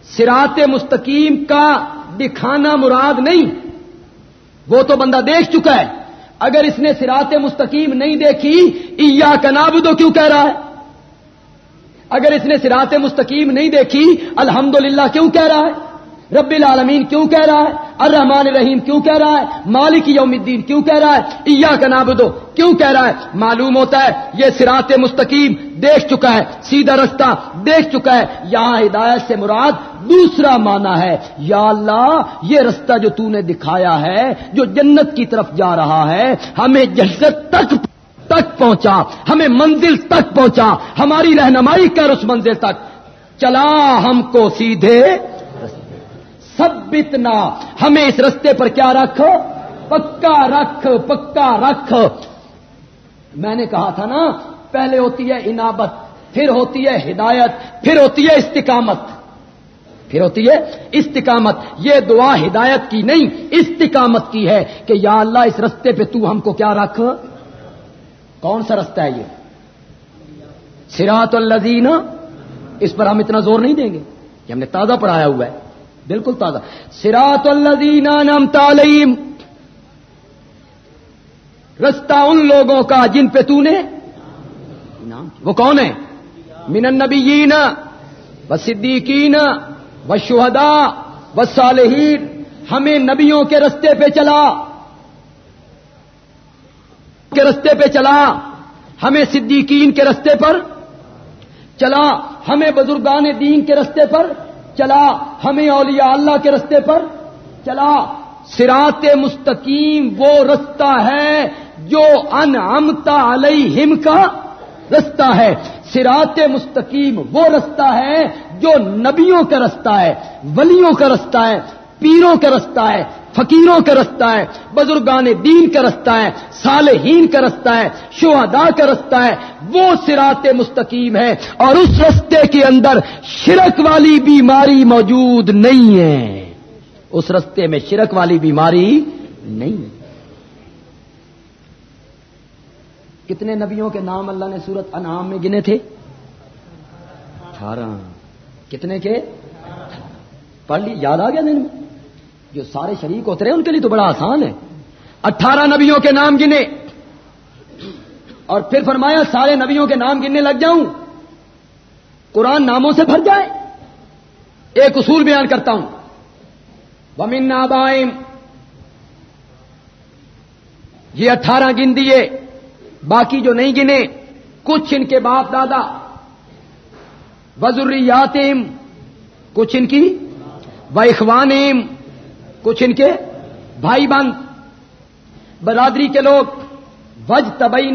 سرات مستقیم کا دکھانا مراد نہیں۔ وہ تو بندہ دیکھ چکا ہے۔ اگر اس نے سرات مستقیم نہیں دیکھی ایا کا نابدو کیوں کہہ رہا ہے؟ اگر اس نے سرات مستقیم نہیں دیکھی، الحمدللہ کیوں کہہ رہا ہے؟ رب العالمین کیوں کہہ رہا ہے؟ الرحمن الرحیم کیوں کہہ رہا ہے؟ مالک یوم الدین کیوں کہہ رہا ہے؟ ایا کا نابدو کیوں کہہ رہا ہے؟ معلوم ہوتا ہے یہ سرات مستقیم دیکھ چکا ہے، سیدھا رستہ دیکھ چکا ہے، یہاں ہدایت سے مراد دوسرا مانا ہے، یا اللہ، یہ رستہ جو تو نے دکھایا ہے، جو جنت کی طرف جا رہا ہے، ہمیں جنت تک تک پہنچا، ہمیں منزل تک پہنچا، ہماری رہنمائی کر اس منزل تک۔ چلا ہم کو سیدھے۔ سب اتنا ہمیں اس رستے پر کیا رکھ؟ پکا رکھ پکا رکھ۔ میں نے کہا تھا نا، پہلے ہوتی ہے انابت، پھر ہوتی ہے ہدایت، پھر ہوتی ہے استقامت۔ پھر ہوتی ہے استقامت۔ یہ دعا ہدایت کی نہیں، استقامت کی ہے کہ یا اللہ اس رستے پہ تو ہم کو کیا رکھ؟ کون سا رستہ ہے یہ؟ سراط الزین اس پر ہم اتنا زور نہیں دیں گے۔ کہ ہم نے تازہ پڑھایا ہوا ہے۔ بالکل تازہ۔ سراط الزین نام تعلیم رستہ ان لوگوں کا جن پہ تو نے وہ کون ہے من النبیین و صدیقین و شہدا و صالحین۔ ہمیں نبیوں کے رستے پہ چلا۔ کے رستے پہ چلا، ہمیں صدیقین کے رستے پر چلا، ہمیں بزرگان دین کے رستے پر چلا، ہمیں اولیاء اللہ کے رستے پر چلا۔ سرات مستقیم وہ رستہ ہے جو انعمتا علیہم کا رستہ ہے۔ سرات مستقیم وہ رستہ ہے جو نبیوں کا رستہ ہے، ولیوں کا رستہ ہے۔ پیروں کا رستہ ہے، فقیروں کا رستہ ہے، بزرگان دین کا رستہ ہے، صالحین کا رستہ ہے شہدا کا رستہ ہے، وہ سرات مستقیم ہے اور اس رستے کے اندر شرک والی بیماری موجود نہیں ہے۔ اس رستے میں شرک والی بیماری نہیں۔ ہے کتنے نبیوں کے نام اللہ نے سورت انعام میں گنے تھے؟ اٹھارہ۔ کتنے کے؟ پڑھ لی، یاد آ گیا دن میں؟ جو سارے شریک ہوتے رہے، ان کے لیے تو بڑا آسان ہے۔ اٹھارہ نبیوں کے نام گنے اور پھر فرمایا، سارے نبیوں کے نام گننے لگ جاؤں۔ قرآن ناموں سے بھر جائے۔ ایک اصول بیان کرتا ہوں۔ ومن نابائم یہ اٹھارہ گن دیے باقی جو نہیں گنے، کچھ ان کے باپ دادا۔ وزریاتم کچھ ان کی و اخوانیم، کچھ ان کے بھائی بند، برادری کے لوگ وج تبئی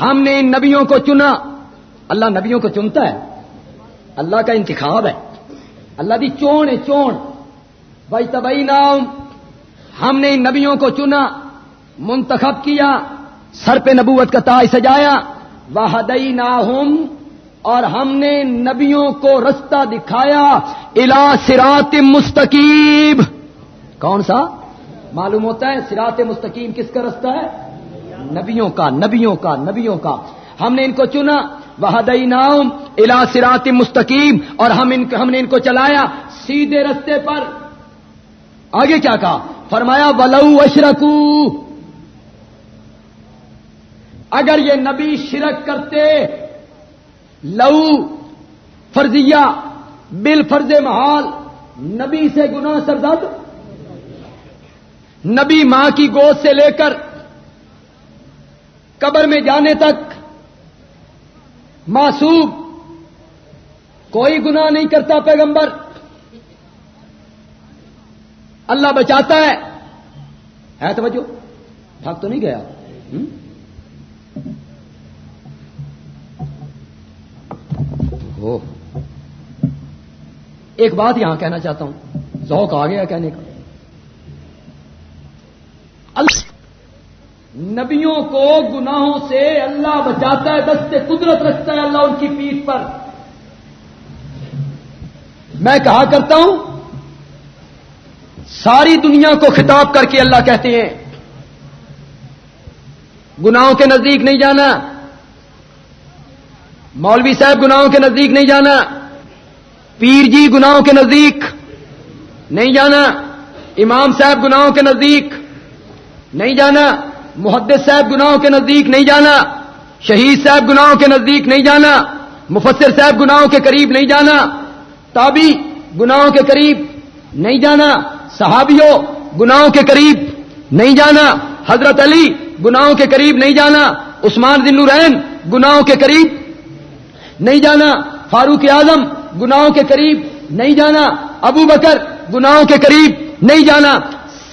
ہم نے ان نبیوں کو چنا۔ اللہ نبیوں کو چنتا ہے۔ اللہ کا انتخاب ہے۔ اللہ دی چون ہے، چون۔ وج تبئی ہم نے ان نبیوں کو چنا، منتخب کیا، سر پہ نبوت کا تاج سجایا۔ وہ ناہم اور ہم نے نبیوں کو رستہ دکھایا الا سرات مستقیب کون سا؟ معلوم ہوتا ہے سرات مستقیم کس کا رستہ ہے؟ نبیوں کا نبیوں کا نبیوں کا۔ ہم نے ان کو چنا وہ ناؤم الا سرات مستقیم اور ہم ان ہم نے ان کو چلایا سیدھے رستے پر۔ آگے کیا کہا؟ فرمایا، ولو اشرکو اگر یہ نبی شرک کرتے لو فرضیہ، بل فرض محال، نبی سے گنا سرزد۔ نبی ماں کی گود سے لے کر قبر میں جانے تک معصوم، کوئی گناہ نہیں کرتا پیغمبر۔ اللہ بچاتا ہے۔ ہے توجہ؟ بھاگ تو نہیں گیا۔ ہو۔ ایک بات یہاں کہنا چاہتا ہوں۔ ذوق آ گیا کہنے کا۔ نبیوں کو گناہوں سے اللہ بچاتا ہے، دست قدرت رکھتا ہے اللہ ان کی پیٹ پر۔ میں کہا کرتا ہوں، ساری دنیا کو خطاب کر کے اللہ کہتے ہیں۔ گناہوں کے نزدیک نہیں جانا۔ مولوی صاحب گناہوں کے نزدیک نہیں جانا پیر جی گناہوں کے نزدیک نہیں جانا امام صاحب گناہوں کے نزدیک نہیں جانا محدث صاحب گناہوں کے نزدیک نہیں جانا شہید صاحب گناہوں کے نزدیک نہیں جانا مفسر صاحب گناہوں کے قریب نہیں جانا تابی گناہوں کے قریب نہیں جانا صحابیوں گناہوں کے قریب نہیں جانا حضرت علی گناہوں کے قریب نہیں جانا عثمان دن الرین گناہوں کے قریب نہیں جانا فاروق اعظم گناہوں کے قریب نہیں جانا، ابو بکر گناہوں کے قریب نہیں جانا۔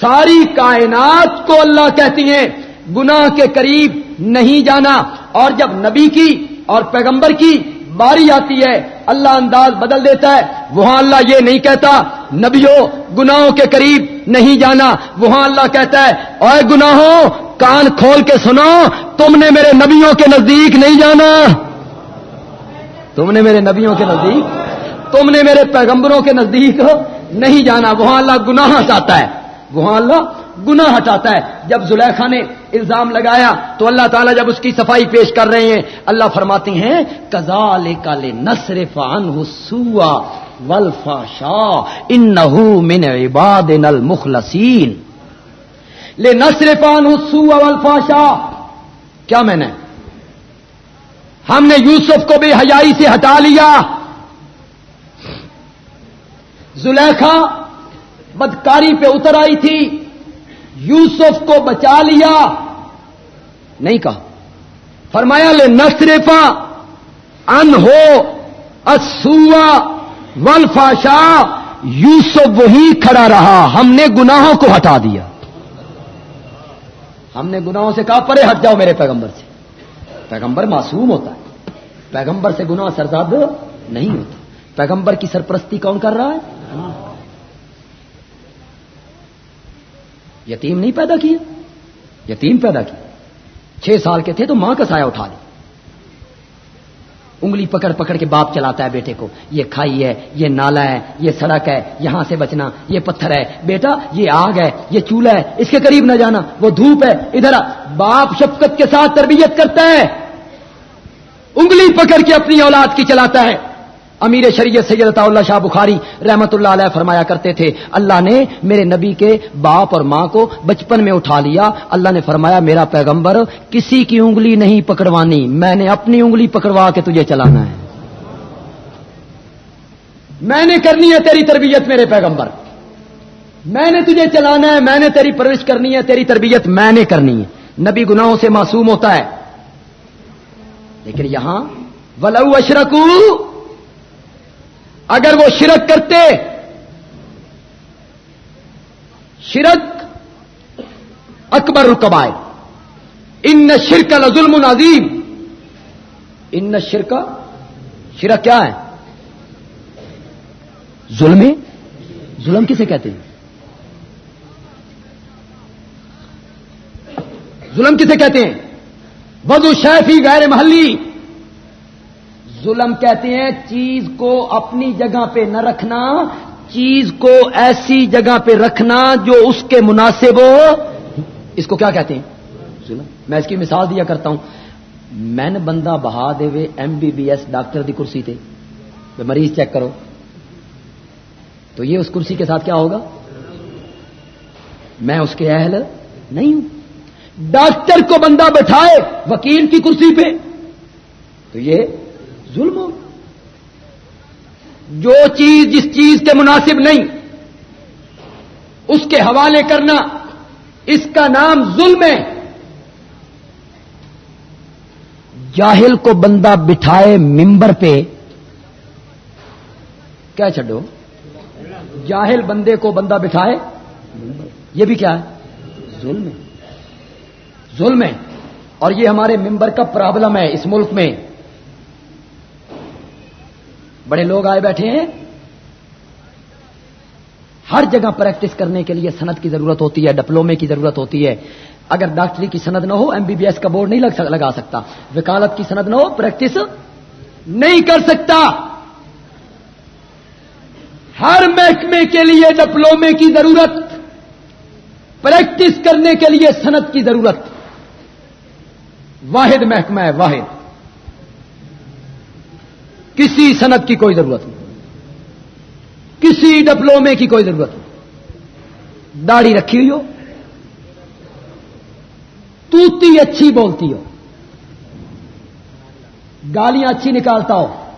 ساری کائنات کو اللہ کہتی ہیں، گناہ کے قریب نہیں جانا۔ اور جب نبی کی اور پیغمبر کی باری آتی ہے، اللہ انداز بدل دیتا ہے، وہاں اللہ یہ نہیں کہتا نبیوں گناہوں کے قریب نہیں جانا۔ وہاں اللہ کہتا ہے اور گناہوں، کان کھول کے سنو، تم نے میرے نبیوں کے نزدیک نہیں جانا۔ تم نے میرے نبیوں کے نزدیک، تم نے میرے پیغمبروں کے نزدیک نہیں جانا، وہاں اللہ گناہ ہٹاتا ہے۔ وہاں اللہ گناہ ہٹاتا ہے۔ جب زلیخا نے الزام لگایا تو اللہ تعالیٰ جب اس کی صفائی پیش کر رہے ہیں، اللہ فرماتے ہیں کزال کال نصر فان حسوا ولفا شاہ ان من عباد نل مخلسین لے نصر فان حسوا ولفا شاہ کیا میں نے؟ ہم نے یوسف کو بھی حیائی سے ہٹا لیا۔ زلیخا بدکاری پہ اتر آئی تھی۔ یوسف کو بچا لیا۔ نہیں کہا۔ فرمایا، لے نصرفا ان ہو اسوا ولفاشا یوسف وہی کھڑا رہا۔ ہم نے گناہوں کو ہٹا دیا۔ ہم نے گناہوں سے کہا پرے ہٹ جاؤ میرے پیغمبر سے۔ پیغمبر معصوم ہوتا ہے۔ پیغمبر سے گناہ سرزاد نہیں ہوتا۔ پیغمبر کی سرپرستی کون کر رہا ہے؟ یتیم نہیں پیدا کیا یتیم پیدا کیا چھ سال کے تھے تو ماں کا سایہ اٹھا لیا۔ انگلی پکڑ پکڑ کے باپ چلاتا ہے بیٹے کو، یہ کھائی ہے، یہ نالا ہے، یہ سڑک ہے، یہاں سے بچنا، یہ پتھر ہے۔ بیٹا، یہ آگ ہے، یہ چولہا ہے، اس کے قریب نہ جانا، وہ دھوپ ہے، ادھر باپ شفقت کے ساتھ تربیت کرتا ہے۔ انگلی پکڑ کے اپنی اولاد کی چلاتا ہے۔ امیر شریعت سید اللہ شاہ بخاری رحمت اللہ علیہ فرمایا کرتے تھے، اللہ نے میرے نبی کے باپ اور ماں کو بچپن میں اٹھا لیا۔ اللہ نے فرمایا، میرا پیغمبر کسی کی انگلی نہیں پکڑوانی، میں نے اپنی انگلی پکڑوا کے تجھے چلانا ہے۔ میں نے کرنی ہے تیری تربیت میرے پیغمبر۔ میں نے تجھے چلانا ہے، میں نے تیری پرورش کرنی ہے، تیری تربیت میں نے کرنی ہے۔ نبی گناہوں سے معصوم ہوتا ہے۔ لیکن یہاں، ولو اشرکو اگر وہ شرک کرتے، شرک اکبر رکبائے ان شرک ظلم نظیم ان شرک شرک کیا ہے؟ ظلم؟ ظلم کسے کہتے ہیں؟ ظلم کسے کہتے ہیں؟ بدو شیفی غیر محلی۔ ظلم کہتے ہیں، چیز کو اپنی جگہ پہ نہ رکھنا، چیز کو ایسی جگہ پہ رکھنا جو اس کے مناسب ہو۔ اس کو کیا کہتے ہیں؟ ظلم۔ میں اس کی مثال دیا کرتا ہوں۔ میں نے بندہ بہا دے ہوئے M B B S doctor دی کرسی تھے مریض چیک کرو۔ تو یہ اس کرسی کے ساتھ کیا ہوگا؟ میں اس کے اہل نہیں ہوں۔ ڈاکٹر کو بندہ بٹھائے وکیل کی کرسی پہ۔ تو یہ ظلم ہو۔ جو چیز جس چیز کے مناسب نہیں، اس کے حوالے کرنا، اس کا نام ظلم ہے۔ جاہل کو بندہ بٹھائے ممبر پہ، کیا چھڈو؟ جاہل بندے کو بندہ بٹھائے یہ بھی کیا ہے؟ ظلم ہے۔ ظلم ہے۔ اور یہ ہمارے ممبر کا پرابلم ہے اس ملک میں۔ بڑے لوگ آئے بیٹھے ہیں۔ ہر جگہ پریکٹس کرنے کے لیے صنعت کی ضرورت ہوتی ہے، ڈپلومے کی ضرورت ہوتی ہے۔ اگر ڈاکٹری کی سند نہ ہو، ایم بی بی ایس کا بورڈ نہیں لگا سکتا۔ وکالت کی سند نہ ہو، پریکٹس نہیں کر سکتا۔ ہر محکمے کے لیے ڈپلومے کی ضرورت، پریکٹس کرنے کے لیے صنعت کی ضرورت۔ واحد محکمہ ہے، واحد۔ کسی صنعت کی کوئی ضرورت نہیں۔ کسی ڈپلومے کی کوئی ضرورت نہیں۔ داڑھی رکھی ہوئی ہو۔ توتی اچھی بولتی ہو۔ گالیاں اچھی نکالتا ہو۔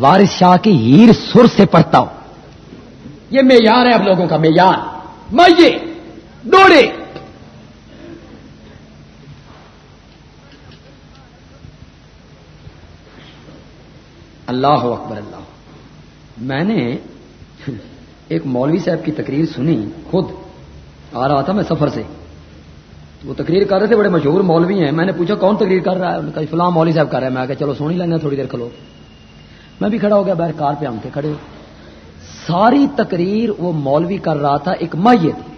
وارث شاہ کی ہیر سر سے پڑھتا ہو۔ یہ معیار ہے اب لوگوں کا، معیار۔ مائیے ڈوڑے اللہ اکبر، اللہ۔ میں نے ایک مولوی صاحب کی تقریر سنی، خود آ رہا تھا میں سفر سے۔ وہ تقریر کر رہے تھے، بڑے مشہور مولوی ہیں۔ میں نے پوچھا، کون تقریر کر رہا ہے؟ فلاں مولوی صاحب کر رہا ہے۔ میں چلو سونی لینا تھوڑی دیر کھلو میں بھی کھڑا ہو گیا، باہر کار پہ ہم تھے کھڑے۔ ساری تقریر وہ مولوی کر رہا تھا، ایک مائیے تھی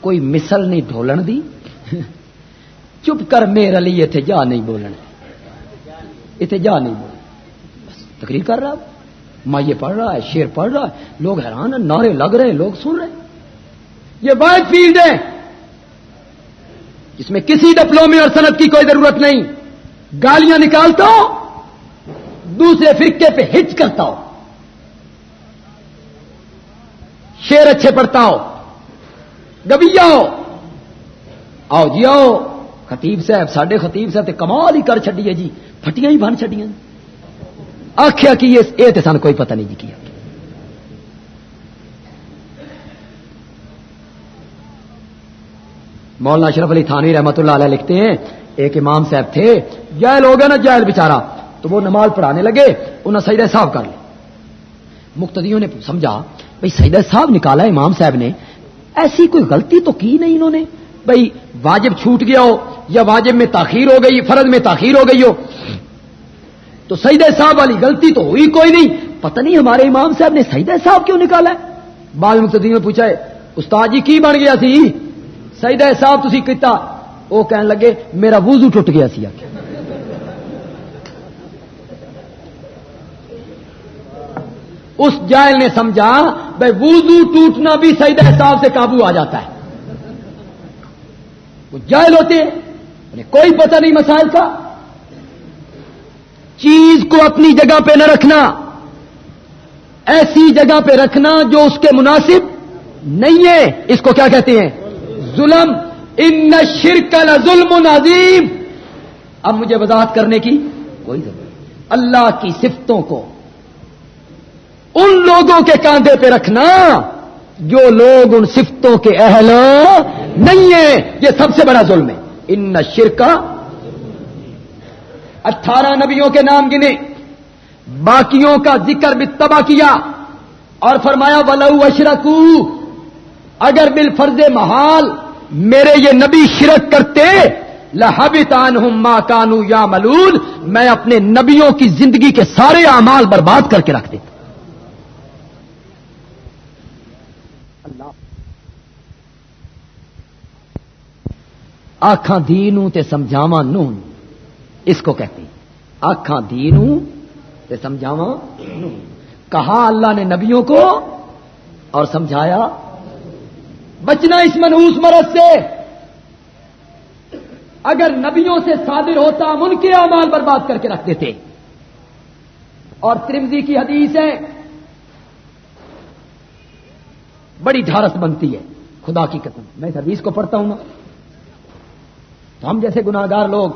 کوئی مثل نہیں ڈھولن دی۔ چپ کر میرے لیے تھے، جا نہیں بولنے۔ اتنے جا نہیں بولنے بس تقریر کر رہا مائیے پڑھ رہا ہے، شیر پڑھ رہا ہے۔ لوگ حیران ہیں، نعرے لگ رہے ہیں، لوگ سن رہے یہ وائٹ فیلڈ ہے۔ اس میں کسی ڈپلومے اور صنعت کی کوئی ضرورت نہیں۔ گالیاں نکالتا ہو دوسرے فرقے پہ ہچ کرتا ہو شیر اچھے پڑھتا ہو گبیا ہو آؤ جی آؤ۔ خطیب صاحب سڈے خطیب صاحب تے کمال ہی کر چڈیے جی۔ پھٹیاں ہی بن چڈیاں آخیا کہ یہ تے سان کوئی پتہ نہیں جی کیا مولانا اشرف علی تھانی رحمت اللہ علیہ لکھتے ہیں، ایک امام صاحب تھے جائل ہو گیا نا جائل بےچارا تو وہ نماز پڑھانے لگے انہیں سجدہ صاحب کر لیا مقتدیوں نے سمجھا بھائی سجدہ صاحب نکالا امام صاحب نے، ایسی کوئی غلطی تو کی نہیں انہوں نے؟ بھائی واجب چھوٹ گیا ہو یا واجب میں تاخیر ہو گئی، فرض میں تاخیر ہو گئی ہو۔ تو سجدہ صاحب والی غلطی تو ہوئی، کوئی نہیں۔ پتہ نہیں ہمارے امام صاحب نے سجدہ صاحب کیوں نکالا ہے؟ بعض مقتدیوں نے پوچھا ہے، استاد جی کی بن گیا سی؟ سجدہ صاحب تھی کیتا؟ وہ کہنے لگے، میرا وضو ٹوٹ گیا سی آ اس جائل نے سمجھا بھائی وضو ٹوٹنا بھی سعید صاحب سے قابو آ جاتا ہے۔ وہ جائل ہوتے انہیں کوئی پتہ نہیں مسائل کا چیز کو اپنی جگہ پہ نہ رکھنا ایسی جگہ پہ رکھنا جو اس کے مناسب نہیں ہے اس کو کیا کہتے ہیں ظلم ان شرک ظلم عظیم اب مجھے وضاحت کرنے کی کوئی ضرورت اللہ کی صفتوں کو ان لوگوں کے کاندھے پہ رکھنا جو لوگ ان صفتوں کے اہل نہیں ہیں۔ یہ سب سے بڑا ظلم ہے۔ ان شرکا اٹھارہ نبیوں کے نام گنے باقیوں کا ذکر بھی تباہ کیا اور فرمایا ولو اشرکو اگر بال فرض محال میرے یہ نبی شرک کرتے لہبتان ہوں ماں کانو یا ملول میں اپنے نبیوں کی زندگی کے سارے اعمال برباد کر کے رکھ دیتا آخان دینوں تے سمجھاوا نون۔ اس کو کہتے ہیں۔ آخان دینوں تے سمجھاوا نون۔ کہا اللہ نے نبیوں کو اور سمجھایا بچنا اس منہوس مرض سے۔ اگر نبیوں سے صادر ہوتا ہم ان کے اعمال برباد کر کے رکھ دیتے۔ اور ترمزی کی حدیث ہے، بڑی ڈھارس بنتی ہے۔ خدا کی قسم، میں اس حدیث کو پڑھتا ہوں نا۔ تو ہم جیسے گناگار لوگ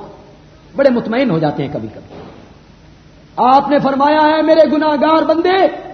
بڑے مطمئن ہو جاتے ہیں کبھی کبھی۔ آپ نے فرمایا ہے، میرے گناگار بندے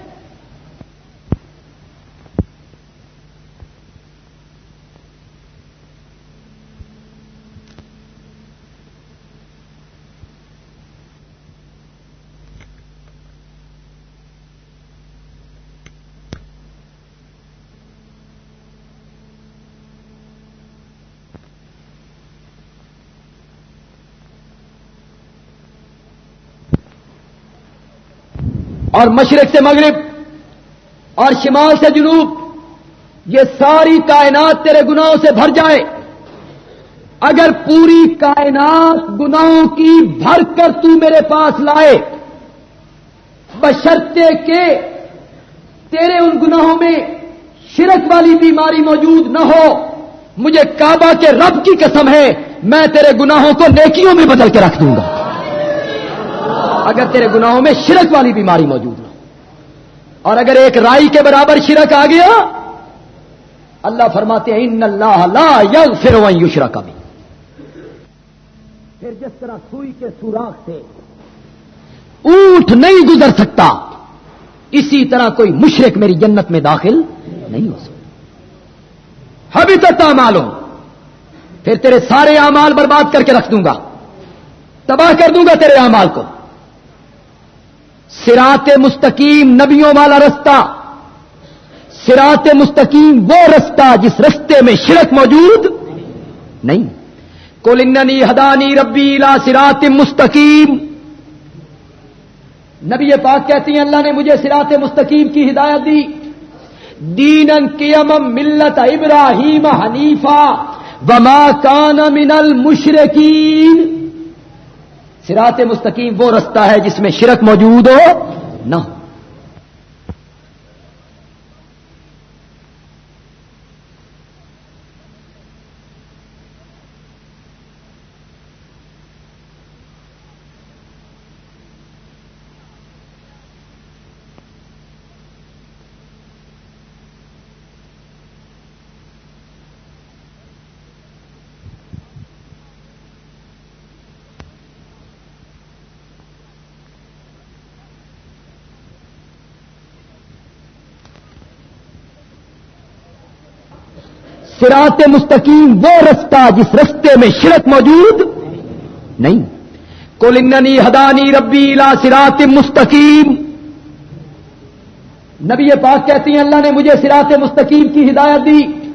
اور مشرق سے مغرب اور شمال سے جنوب، یہ ساری کائنات تیرے گناہوں سے بھر جائے۔ اگر پوری کائنات گناہوں کی بھر کر تو میرے پاس لائے بشرتے کے تیرے ان گناہوں میں شرک والی بیماری موجود نہ ہو۔ مجھے کعبہ کے رب کی قسم ہے، میں تیرے گناہوں کو نیکیوں میں بدل کے رکھ دوں گا۔ اگر تیرے گناہوں میں شرک والی بیماری موجود نہ ہو۔ اور اگر ایک رائی کے برابر شرک آ گیا، اللہ فرماتے ہیں، ان اللہ لا یغفر وان یشرک بھی پھر جس طرح سوئی کے سوراخ سے اونٹ نہیں گزر سکتا، اسی طرح کوئی مشرق میری جنت میں داخل نہیں ہو سکتا۔ ابھی تک معلوم پھر تیرے سارے اعمال برباد کر کے رکھ دوں گا۔ تباہ کر دوں گا تیرے اعمال کو۔ سرات مستقیم نبیوں والا رستہ۔ سرات مستقیم وہ رستہ جس رستے میں شرک موجود نہیں۔ کولنی ہدانی ربی لا سرات مستقیم۔ نبی پاک کہتی ہیں، اللہ نے مجھے سرات مستقیم کی ہدایت دی۔ دین کیم ملت ابراہیم حنیفہ۔ وما کان من المشرقین سرات مستقیم وہ رستہ ہے جس میں شرک موجود ہو نہ ہو۔ سرات مستقیم وہ رستہ جس رستے میں شرک موجود نہیں۔ کولنی ہدانی ربی لا سرات مستقیم۔ نبی پاک کہتی ہیں، اللہ نے مجھے سرات مستقیم کی ہدایت دی۔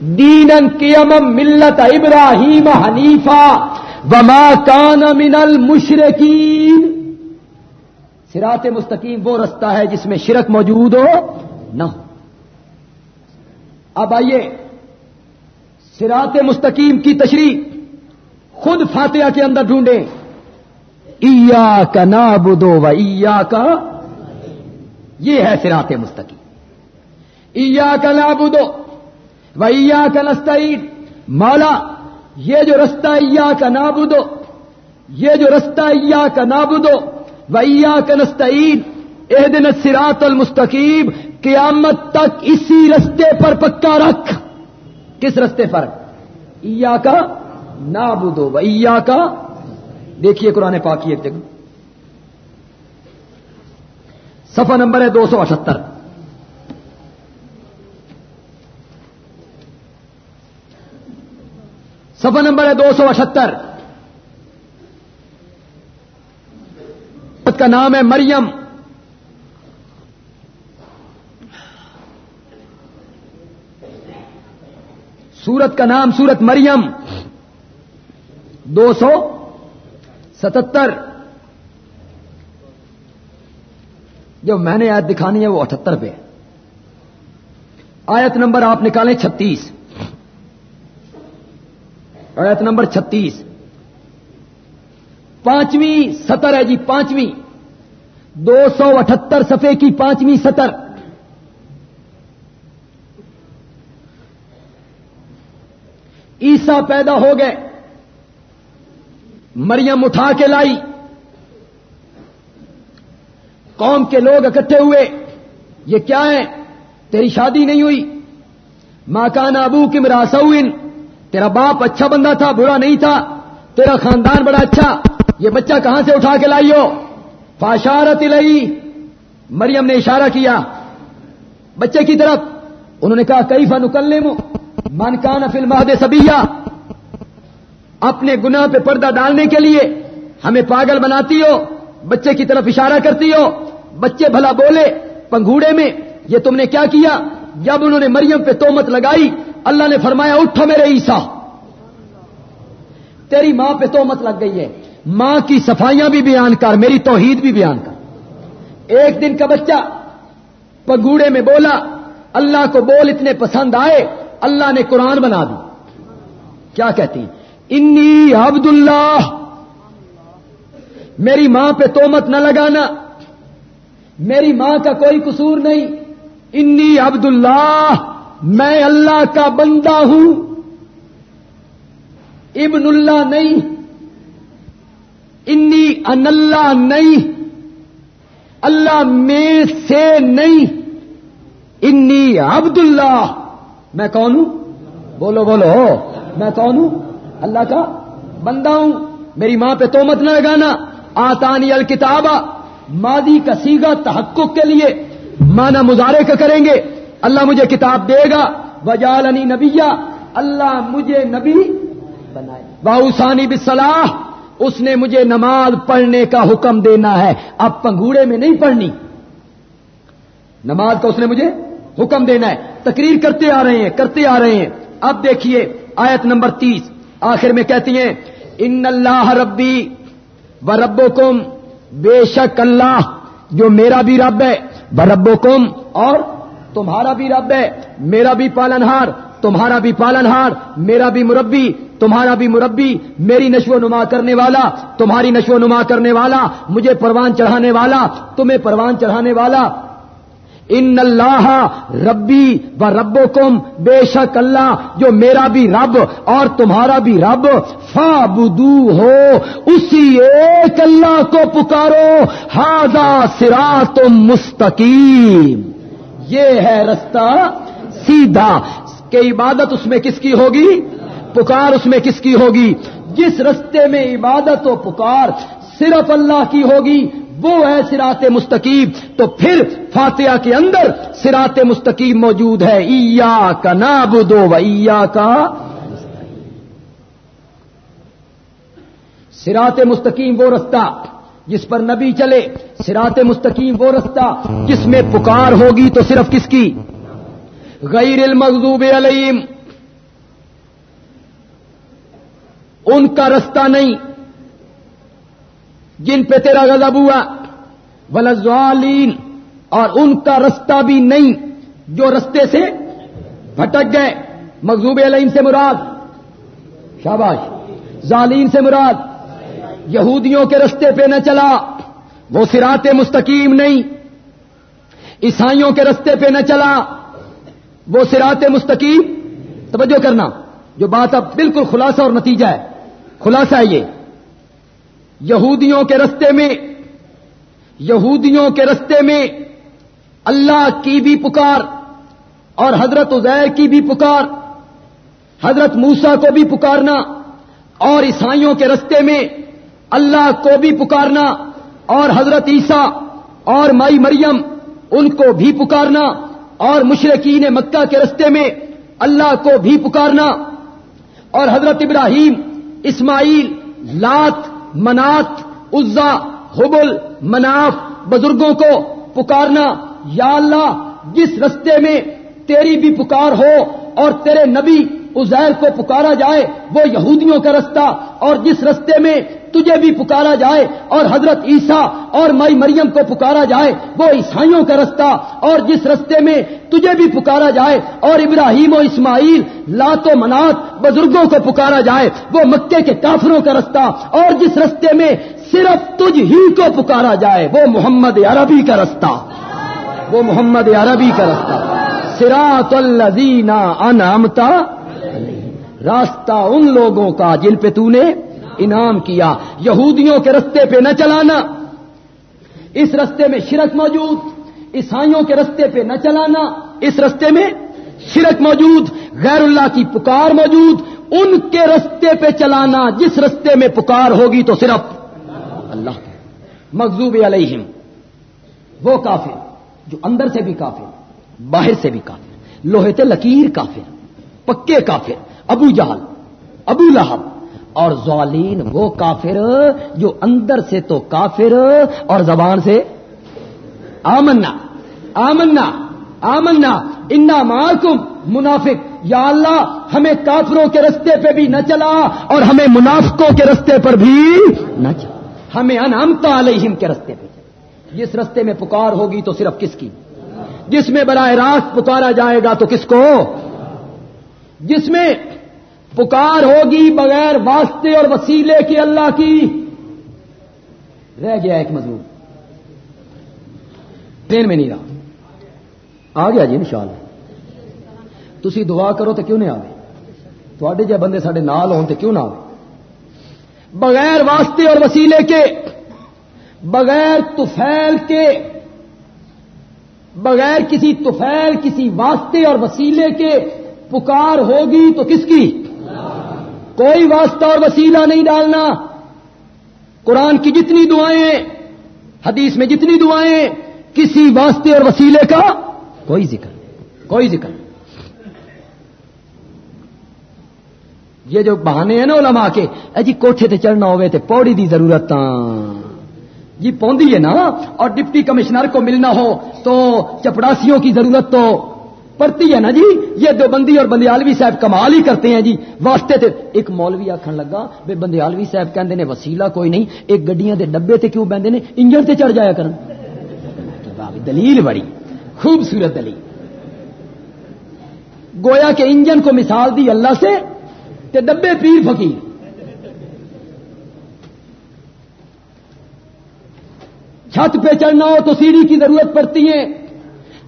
دین کیم ملت ابراہیم حنیفہ۔ وما کان من المشرقین سرات مستقیم وہ رستہ ہے جس میں شرک موجود ہو نہ ہو۔ اب آئیے سرات مستقیم کی تشریح خود فاتحہ کے اندر ڈھونڈے ایا کا نا بدو و ایا کا یہ ہے سرات مستقیم۔ ایا کا نا بدو و ایا کا نستعید مولا، یہ جو رستہ ایا کا نابودو یہ جو رستہ ایا کا نابودو و ایا کا نستعید اح دن سراط المستقیم، قیامت تک اسی رستے پر پکا رکھ۔ کس رستے پر؟ ایا کا نابودو و ایا کا دیکھیے قرآن پاک کی ایک جگہ۔ صفحہ نمبر ہے دو سو اٹھہتر صفحہ نمبر ہے دو سو اٹھہتر کا نام ہے مریم۔ سورت کا نام سورت مریم دو سو ستہتر جو میں نے آیت دکھانی ہے وہ اٹھہتر پہ۔ آیت نمبر آپ نکالیں چھتیس۔ آیت نمبر چھتیس۔ پانچویں سطر ہے جی پانچویں۔ دو سو اٹھہتر صفحے کی پانچویں سطر عیسا پیدا ہو گئے، مریم اٹھا کے لائی، قوم کے لوگ اکٹھے ہوئے، یہ کیا ہے؟ تیری شادی نہیں ہوئی؟ ماں کا نابو کم راسوین تیرا باپ اچھا بندہ تھا برا نہیں تھا، تیرا خاندان بڑا اچھا یہ بچہ کہاں سے اٹھا کے لائی ہو؟ فاشارت لئی مریم نے اشارہ کیا، بچے کی طرف، انہوں نے کہا کئی فن کل من کان فل مہد سبیا اپنے گناہ پہ پردہ ڈالنے کے لیے ہمیں پاگل بناتی ہو، بچے کی طرف اشارہ کرتی ہو، بچے بھلا بولے، پنگوڑے میں، یہ تم نے کیا کیا؟ جب انہوں نے مریم پہ تومت لگائی، اللہ نے فرمایا، اٹھو میرے عیسا تیری ماں پہ تومت لگ گئی ہے۔ ماں کی صفائیاں بھی بیان کر، میری توحید بھی بیان کر۔ ایک دن کا بچہ پگوڑے میں بولا، اللہ کو بول اتنے پسند آئے اللہ نے قرآن بنا دی کیا کہتی انی عبد اللہ میری ماں پہ تومت نہ لگانا، میری ماں کا کوئی قصور نہیں۔ انی عبد اللہ میں اللہ کا بندہ ہوں۔ ابن اللہ نہیں۔ انی ان اللہ نہیں۔ اللہ میں سے نہیں۔ انی عبد اللہ میں کون ہوں؟ بولو بولو۔ میں کون ہوں؟ اللہ کا بندہ ہوں۔ میری ماں پہ تو مت نہ لگانا۔ آتانی الکتاب مادی کا سیگا تحقق کے لیے مانا مظاہرے کا کریں گے۔ اللہ مجھے کتاب دے گا۔ وجالنی نبیا۔ اللہ مجھے نبی بنائے۔ باؤسانی بسلاح اس نے مجھے نماز پڑھنے کا حکم دینا ہے۔ اب پنگوڑے میں نہیں پڑھنی۔ نماز کا اس نے مجھے حکم دینا ہے۔ تقریر کرتے آ رہے ہیں، کرتے آ رہے ہیں۔ اب دیکھیے آیت نمبر تیس۔ آخر میں کہتی ہیں، ان اللہ ربی و ربو کم بے شک اللہ، جو میرا بھی رب ہے، و ربو کم اور تمہارا بھی رب ہے، میرا بھی پالنہار، تمہارا بھی پالنہار، میرا بھی مربی، تمہارا بھی مربی، میری نشو و نما کرنے والا، تمہاری نشو و نما کرنے والا، مجھے پروان چڑھانے والا، تمہیں پروان چڑھانے والا ان اللہ ربی و ربو کم بے شک اللہ جو میرا بھی رب اور تمہارا بھی رب فا ہو اسی ایک اللہ کو پکارو ہادا سرا تم مستقیم یہ ہے رستہ سیدھا کہ عبادت اس میں کس کی ہوگی پکار اس میں کس کی ہوگی جس رستے میں عبادت و پکار صرف اللہ کی ہوگی وہ ہے سرات مستقیم، تو پھر فاتحہ کے اندر سرات مستقیم موجود ہے۔ ایا کا ناب دو ایا کا سرات مستقیم وہ رستہ جس پر نبی چلے سرات مستقیم وہ رستہ جس میں پکار ہوگی تو صرف کس کی؟ غیر المغضوب علیم ان کا رستہ نہیں۔ جن پہ تیرا غضب ہوا ولزوالین اور ان کا رستہ بھی نہیں جو رستے سے بھٹک گئے۔ مغزوب علیم سے مراد، شاباش، ظالین سے مراد۔ یہودیوں کے رستے پہ نہ چلا، وہ سرات مستقیم نہیں۔ عیسائیوں کے رستے پہ نہ چلا، وہ سرات مستقیم۔ توجہ کرنا، جو بات اب بالکل خلاصہ اور نتیجہ ہے۔ خلاصہ ہے یہ۔ یہودیوں کے رستے میں، یہودیوں کے رستے میں اللہ کی بھی پکار اور حضرت عزیر کی بھی پکار، حضرت موسا کو بھی پکارنا اور عیسائیوں کے رستے میں اللہ کو بھی پکارنا اور حضرت عیسیٰ اور مائی مریم ان کو بھی پکارنا اور مشرقین مکہ کے رستے میں اللہ کو بھی پکارنا اور حضرت ابراہیم، اسماعیل، لات منات، عزا، حبل، مناف، بزرگوں کو پکارنا، یا اللہ، جس رستے میں تیری بھی پکار ہو اور تیرے نبی ازیر کو پکارا جائے، وہ یہودیوں کا رستہ، اور جس رستے میں تجھے بھی پکارا جائے، اور حضرت عیسیٰ اور مائی مریم کو پکارا جائے، وہ عیسائیوں کا رستہ، اور جس رستے میں تجھے بھی پکارا جائے، اور ابراہیم و اسماعیل، لات و منات بزرگوں کو پکارا جائے، وہ مکے کے کافروں کا رستہ، اور جس رستے میں صرف تجھ ہی کو پکارا جائے، وہ محمد عربی کا رستہ۔ وہ محمد عربی کا رستہ۔ سراط الزین انعامتا راستہ ان لوگوں کا جن پہ تو نے انعام کیا۔ یہودیوں کے رستے پہ نہ چلانا۔ اس رستے میں شرک موجود۔ عیسائیوں کے رستے پہ نہ چلانا۔ اس رستے میں شرک موجود۔ غیر اللہ کی پکار موجود۔ ان کے رستے پہ چلانا۔ جس رستے میں پکار ہوگی تو صرف اللہ مغزوب علیہم۔ وہ کافر جو اندر سے بھی کافر، باہر سے بھی کافر۔ لوہے تے لکیر کافر۔ پکے کافر، ابو جہل، ابو لہب، اور زوالین وہ کافر جو اندر سے تو کافر اور زبان سے آمنا آمنا آمنا، انا مارکم منافق، یا اللہ، ہمیں کافروں کے رستے پہ بھی نہ چلا اور ہمیں منافقوں کے رستے پر بھی نہ چلا۔ ہمیں انامتا علیہم کے رستے پہ چلا۔ جس رستے میں پکار ہوگی تو صرف کس کی؟ جس میں براہ راست پکارا جائے گا تو کس کو؟ جس میں پکار ہوگی بغیر واسطے اور وسیلے کی اللہ کی، رہ گیا ایک مضمون۔ ٹرین میں نہیں رہا۔ آ گیا جی ان شاء اللہ تھی دعا کرو تو کیوں نہیں آئے تھوڑے جہ بندے سارے نال ہون تو کیوں نہ آئے بغیر واسطے اور وسیلے کے، بغیر تفیل کے، بغیر کسی تفیل کسی واسطے اور وسیلے کے پکار ہوگی تو کس کی؟ کوئی واسطہ اور وسیلہ نہیں ڈالنا۔ قرآن کی جتنی دعائیں، حدیث میں جتنی دعائیں، کسی واسطے اور وسیلے کا کوئی ذکر کوئی ذکر یہ جو بہانے ہیں نا علماء کے، اے جی کوٹھے تے چڑھنا ہوئے تے پوڑی دی ضرورت ہاں۔ جی پوندی ہے نا، اور ڈپٹی کمشنر کو ملنا ہو تو چپڑاسیوں کی ضرورت تو پڑتی ہے نا جی؟ یہ دو بندی اور بندیالوی صاحب کمال ہی کرتے ہیں جی۔ واسطے تے ایک مولوی آخر لگا، بے بندیالوی صاحب کہندے نے وسیلہ کوئی نہیں، ایک گڈیاں دے ڈبے تے کیوں بہندے نے؟ انجن تے چڑھ جایا کرن۔ دلیل بڑی، خوبصورت دلیل۔ گویا کہ انجن کو مثال دی اللہ سے تے ڈبے پیر فقیر۔ چھت پہ چڑھنا ہو تو سیڑھی کی ضرورت پڑتی ہے۔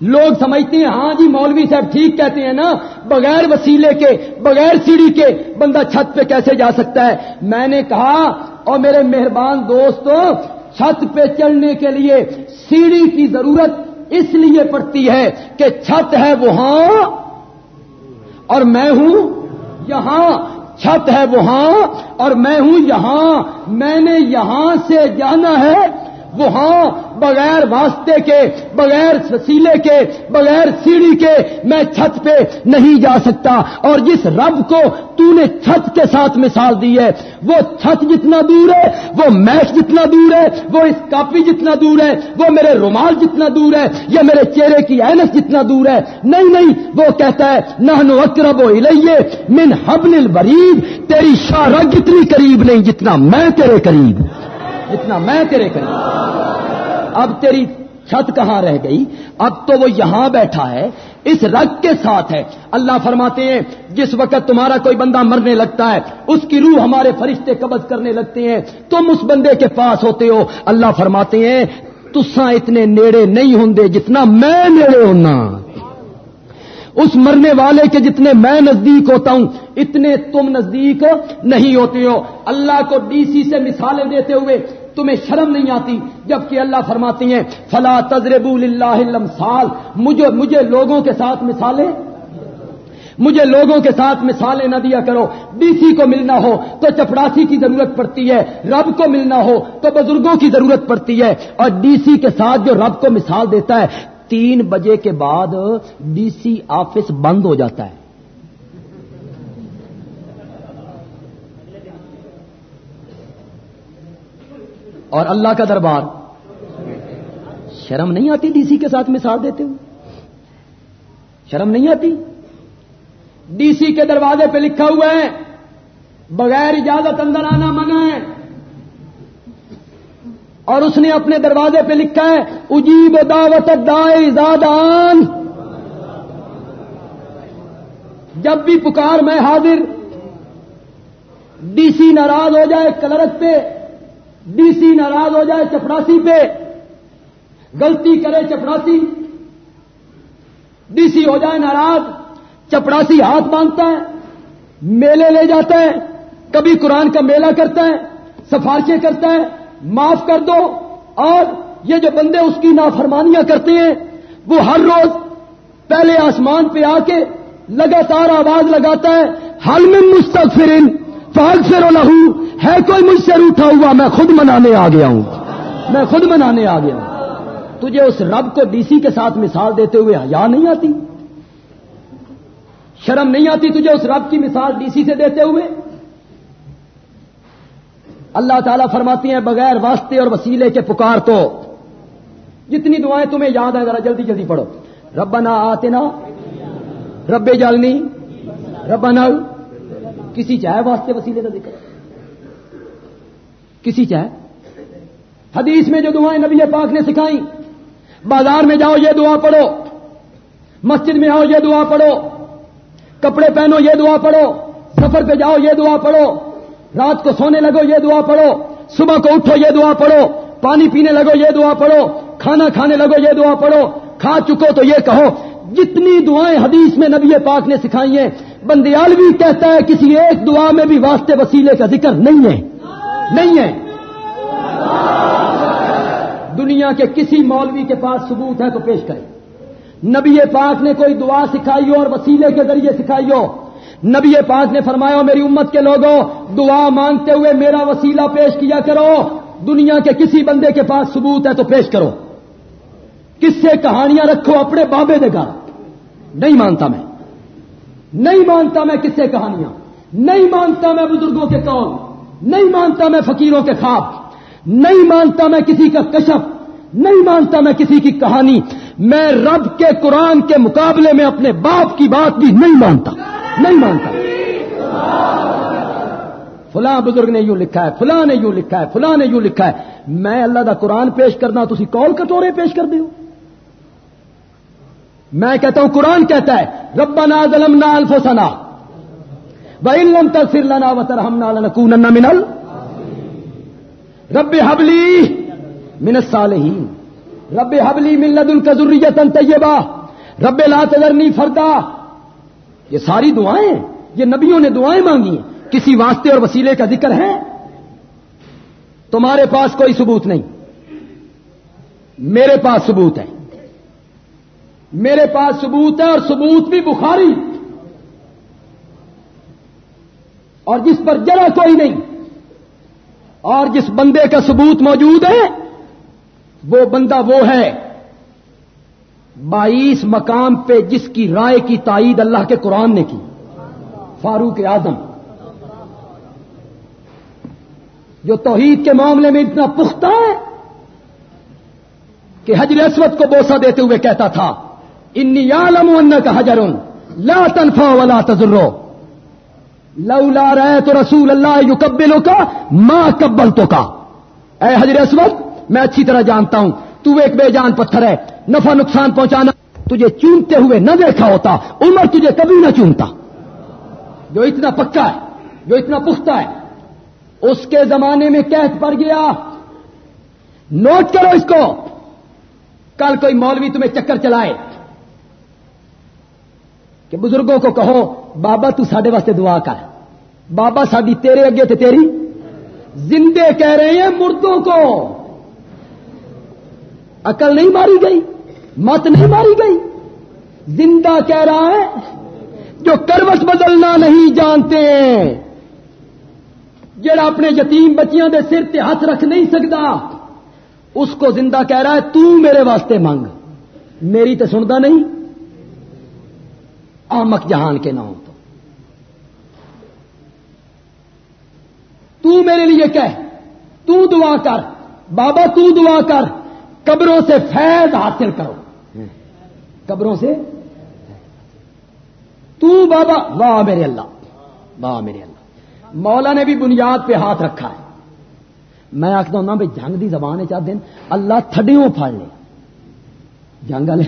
لوگ سمجھتے ہیں ہاں جی مولوی صاحب ٹھیک کہتے ہیں نا، بغیر وسیلے کے، بغیر سیڑھی کے بندہ چھت پہ کیسے جا سکتا ہے؟ میں نے کہا، اور میرے مہربان دوستوں چھت پہ چڑھنے کے لیے سیڑھی کی ضرورت اس لیے پڑتی ہے کہ چھت ہے وہاں، اور میں ہوں یہاں۔ چھت ہے وہاں، اور میں ہوں یہاں۔ میں نے یہاں سے جانا ہے، وہاں بغیر واسطے کے، بغیر وسیلے کے، بغیر سیڑھی کے میں چھت پہ نہیں جا سکتا۔ اور جس رب کو تو نے چھت کے ساتھ مثال دی ہے، وہ چھت جتنا دور ہے، وہ میش جتنا دور ہے، وہ اس کاپی جتنا دور ہے، وہ میرے رومال جتنا دور ہے، یا میرے چہرے کی اینس جتنا دور ہے۔ نہیں نہیں، وہ کہتا ہے نہ نو اکرب و من حبل البریب تیری شارگ جتنی قریب نہیں، جتنا میں تیرے قریب۔ جتنا میں تیرے قریب۔ اب تیری چھت کہاں رہ گئی؟ اب تو وہ یہاں بیٹھا ہے، اس رگ کے ساتھ ہے۔ اللہ فرماتے ہیں، جس وقت تمہارا کوئی بندہ مرنے لگتا ہے، اس کی روح ہمارے فرشتے قبض کرنے لگتے ہیں۔ تم اس بندے کے پاس ہوتے ہو۔ اللہ فرماتے ہیں تسا اتنے نیڑے نہیں ہوں جتنا میں نیڑے ہونا۔ اس مرنے والے کے جتنے میں نزدیک ہوتا ہوں، اتنے تم نزدیک نہیں ہوتے ہو۔ اللہ کو ڈی سی سے مثالیں دیتے ہوئے تمہیں شرم نہیں آتی جبکہ اللہ فرماتی ہیں، فلا تجرب اللہ سال مجھے مجھے لوگوں کے ساتھ مثالیں، مجھے لوگوں کے ساتھ مثالیں نہ دیا کرو۔ ڈی سی کو ملنا ہو تو چپڑاسی کی ضرورت پڑتی ہے، رب کو ملنا ہو تو بزرگوں کی ضرورت پڑتی ہے۔ اور ڈی سی کے ساتھ جو رب کو مثال دیتا ہے، تین بجے کے بعد ڈی سی آفس بند ہو جاتا ہے۔ اور اللہ کا دربار۔ شرم نہیں آتی ڈی سی کے ساتھ مثال دیتے ہوئے؟ شرم نہیں آتی؟ ڈی سی کے دروازے پہ لکھا ہوا ہے، بغیر اجازت اندر آنا منع ہے۔ اور اس نے اپنے دروازے پہ لکھا ہے، اجیب دعوت دائے زادان۔ جب بھی پکار میں حاضر، ڈی سی ناراض ہو جائے کلرک پہ ڈی سی ناراض ہو جائے چپڑاسی پہ، غلطی کرے چپڑاسی ڈی سی ہو جائے ناراض چپڑاسی ہاتھ باندھتا ہے، میلے لے جاتا ہے، کبھی قرآن کا میلہ کرتا ہے، سفارشیں کرتا ہے، معاف کر دو۔ اور یہ جو بندے اس کی نافرمانیاں کرتے ہیں، وہ ہر روز پہلے آسمان پہ آ کے لگاتار آواز لگاتا ہے، حل میں مستقفرن فاغ سے لہو ہے کوئی مجھ سے روٹا ہوا؟ میں خود منانے آ گیا ہوں۔ میں خود منانے آ گیا ہوں۔ تجھے اس رب کو ڈی سی کے ساتھ مثال دیتے ہوئے حیا نہیں آتی؟ شرم نہیں آتی تجھے اس رب کی مثال ڈی سی سے دیتے ہوئے؟ اللہ تعالیٰ فرماتی ہیں، بغیر واسطے اور وسیلے کے پکار تو۔ جتنی دعائیں تمہیں یاد ہے ذرا جلدی جلدی پڑھو۔ ربنا آتے نا رب جالنی ربنا کسی چاہے واسطے وسیلے کا ذکر کسی چاہے حدیث میں جو دعائیں نبی پاک نے سکھائی بازار میں جاؤ یہ دعا پڑھو، مسجد میں آؤ یہ دعا پڑھو، کپڑے پہنو یہ دعا پڑھو، سفر پہ جاؤ یہ دعا پڑھو، رات کو سونے لگو یہ دعا پڑھو، صبح کو اٹھو یہ دعا پڑھو، پانی پینے لگو یہ دعا پڑھو، کھانا کھانے لگو یہ دعا پڑھو، کھا چکو تو یہ کہو۔ جتنی دعائیں حدیث میں نبی پاک نے سکھائی ہیں، بندیالوی کہتا ہے کسی ایک دعا میں بھی واسطے وسیلے کا ذکر نہیں ہے۔ نہیں ہے۔ دنیا کے کسی مولوی کے پاس ثبوت ہے تو پیش کرے نبی پاک نے کوئی دعا سکھائی ہو اور وسیلے کے ذریعے سکھائی ہو۔ نبی پاک نے فرمایا میری امت کے لوگوں، دعا مانگتے ہوئے میرا وسیلہ پیش کیا کرو۔ دنیا کے کسی بندے کے پاس ثبوت ہے تو پیش کرو۔ کس سے کہانیاں رکھو اپنے بابے دے گا نہیں مانتا میں۔ نہیں مانتا میں کس سے کہانیاں۔ نہیں مانتا میں بزرگوں کے قول نہیں مانتا میں فقیروں کے خواب، نہیں مانتا میں کسی کا کشف، نہیں مانتا میں کسی کی کہانی، میں رب کے قرآن کے مقابلے میں اپنے باپ کی بات بھی نہیں مانتا نہیں مانتا۔ فلاں بزرگ نے یوں لکھا ہے، فلاں نے یوں لکھا ہے، فلاں نے یوں لکھا ہے، میں اللہ دا قرآن پیش کرنا تھی کال کٹورے پیش کر دیو۔ میں کہتا ہوں قرآن کہتا ہے، ربنا ظلمنا انفسنا۔ وَإِن لَمْ تَغْفِرْ لَنَا وَتَرْحَمْنَا لَنَكُونَنَّ مِنَ ال، رب حبلی من الصالحین رب حبلی من لدنک ذریتا طیبہ رب لا تذرنی فردا، یہ ساری دعائیں، یہ نبیوں نے دعائیں مانگی ہیں، کسی واسطے اور وسیلے کا ذکر ہے؟ تمہارے پاس کوئی ثبوت نہیں، میرے پاس ثبوت ہے، میرے پاس ثبوت ہے اور ثبوت بھی بخاری اور جس پر جرا کوئی نہیں اور جس بندے کا ثبوت موجود ہے، وہ بندہ وہ ہے۔ بائیس مقام پہ جس کی رائے کی تائید اللہ کے قرآن نے کی۔ فاروق اعظم۔ جو توحید کے معاملے میں اتنا پختہ ہے کہ حجر اسود کو بوسا دیتے ہوئے کہتا تھا، انی عالم ان کا حجر لا تنفع ولا تجرو لولا رہے تو رسول اللہ یو کبلوں کا ماں کبل تو کا اے حضر اسود، میں اچھی طرح جانتا ہوں، تو ایک بے جان پتھر ہے، نفع نقصان پہنچانا، تجھے چونتے ہوئے نہ دیکھا ہوتا، عمر تجھے کبھی نہ چونتا جو اتنا پکا ہے، جو اتنا پختہ ہے، اس کے زمانے میں قید پڑ گیا۔ نوٹ کرو اس کو۔ کل کوئی مولوی تمہیں چکر چلائے۔ کہ بزرگوں کو کہو، بابا تو ساڈے واسطے دعا کر۔ بابا ساری تیرے اگے تے تیری زندے کہہ رہے ہیں مردوں کو۔ عقل نہیں ماری گئی، مت نہیں ماری گئی۔ زندہ کہہ رہا ہے جو کروٹ بدلنا نہیں جانتے۔ ہیں جڑا اپنے یتیم بچیاں دے سر تے ہاتھ رکھ نہیں سکتا، اس کو زندہ کہہ رہا ہے، تو میرے واسطے مانگ میری تو سنتا نہیں، آمک جہان کے نام تو میرے لیے کہہ تو دعا کر بابا تو دعا کر قبروں سے فیض حاصل کرو۔ قبروں سے۔ تو بابا واہ میرے اللہ واہ میرے اللہ۔ مولا نے بھی بنیاد پہ ہاتھ رکھا ہے۔ میں آخر ہوں بھائی جنگ دی زبان چاہ دین اللہ تھڈیوں پھڑ لے۔ جنگ والے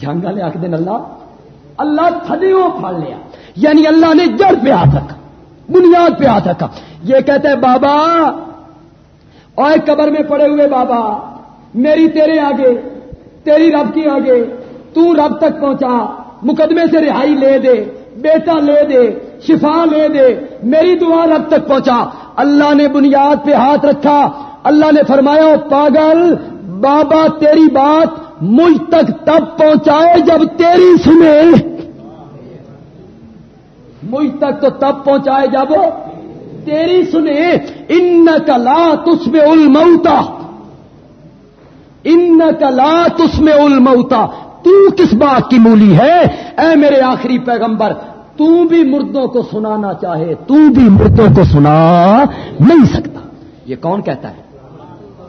جنگ والے آخ دین اللہ اللہ تھڈیوں پھڑ لیا۔ یعنی اللہ نے جڑ پہ ہاتھ رکھا۔ بنیاد پہ ہاتھ رکھا۔ یہ کہتے بابا، اور قبر میں پڑے ہوئے بابا، میری تیرے آگے، تیری رب کی آگے، تو رب تک پہنچا، مقدمے سے رہائی لے دے، بیٹا لے دے، شفا لے دے، میری دعا رب تک پہنچا۔ اللہ نے بنیاد پہ ہاتھ رکھا۔ اللہ نے فرمایا پاگل، بابا تیری بات مجھ تک تب پہنچائے جب تیری سنے مجھ تک تو تب پہنچائے جب تیری سنے ان کا لا تس میں المتا ان کا لا تس میں المتا تو کس بات کی مولی ہے؟ اے میرے آخری پیغمبر، تو بھی مردوں کو سنانا چاہے، تو بھی مردوں کو سنا نہیں سکتا۔ یہ کون کہتا ہے؟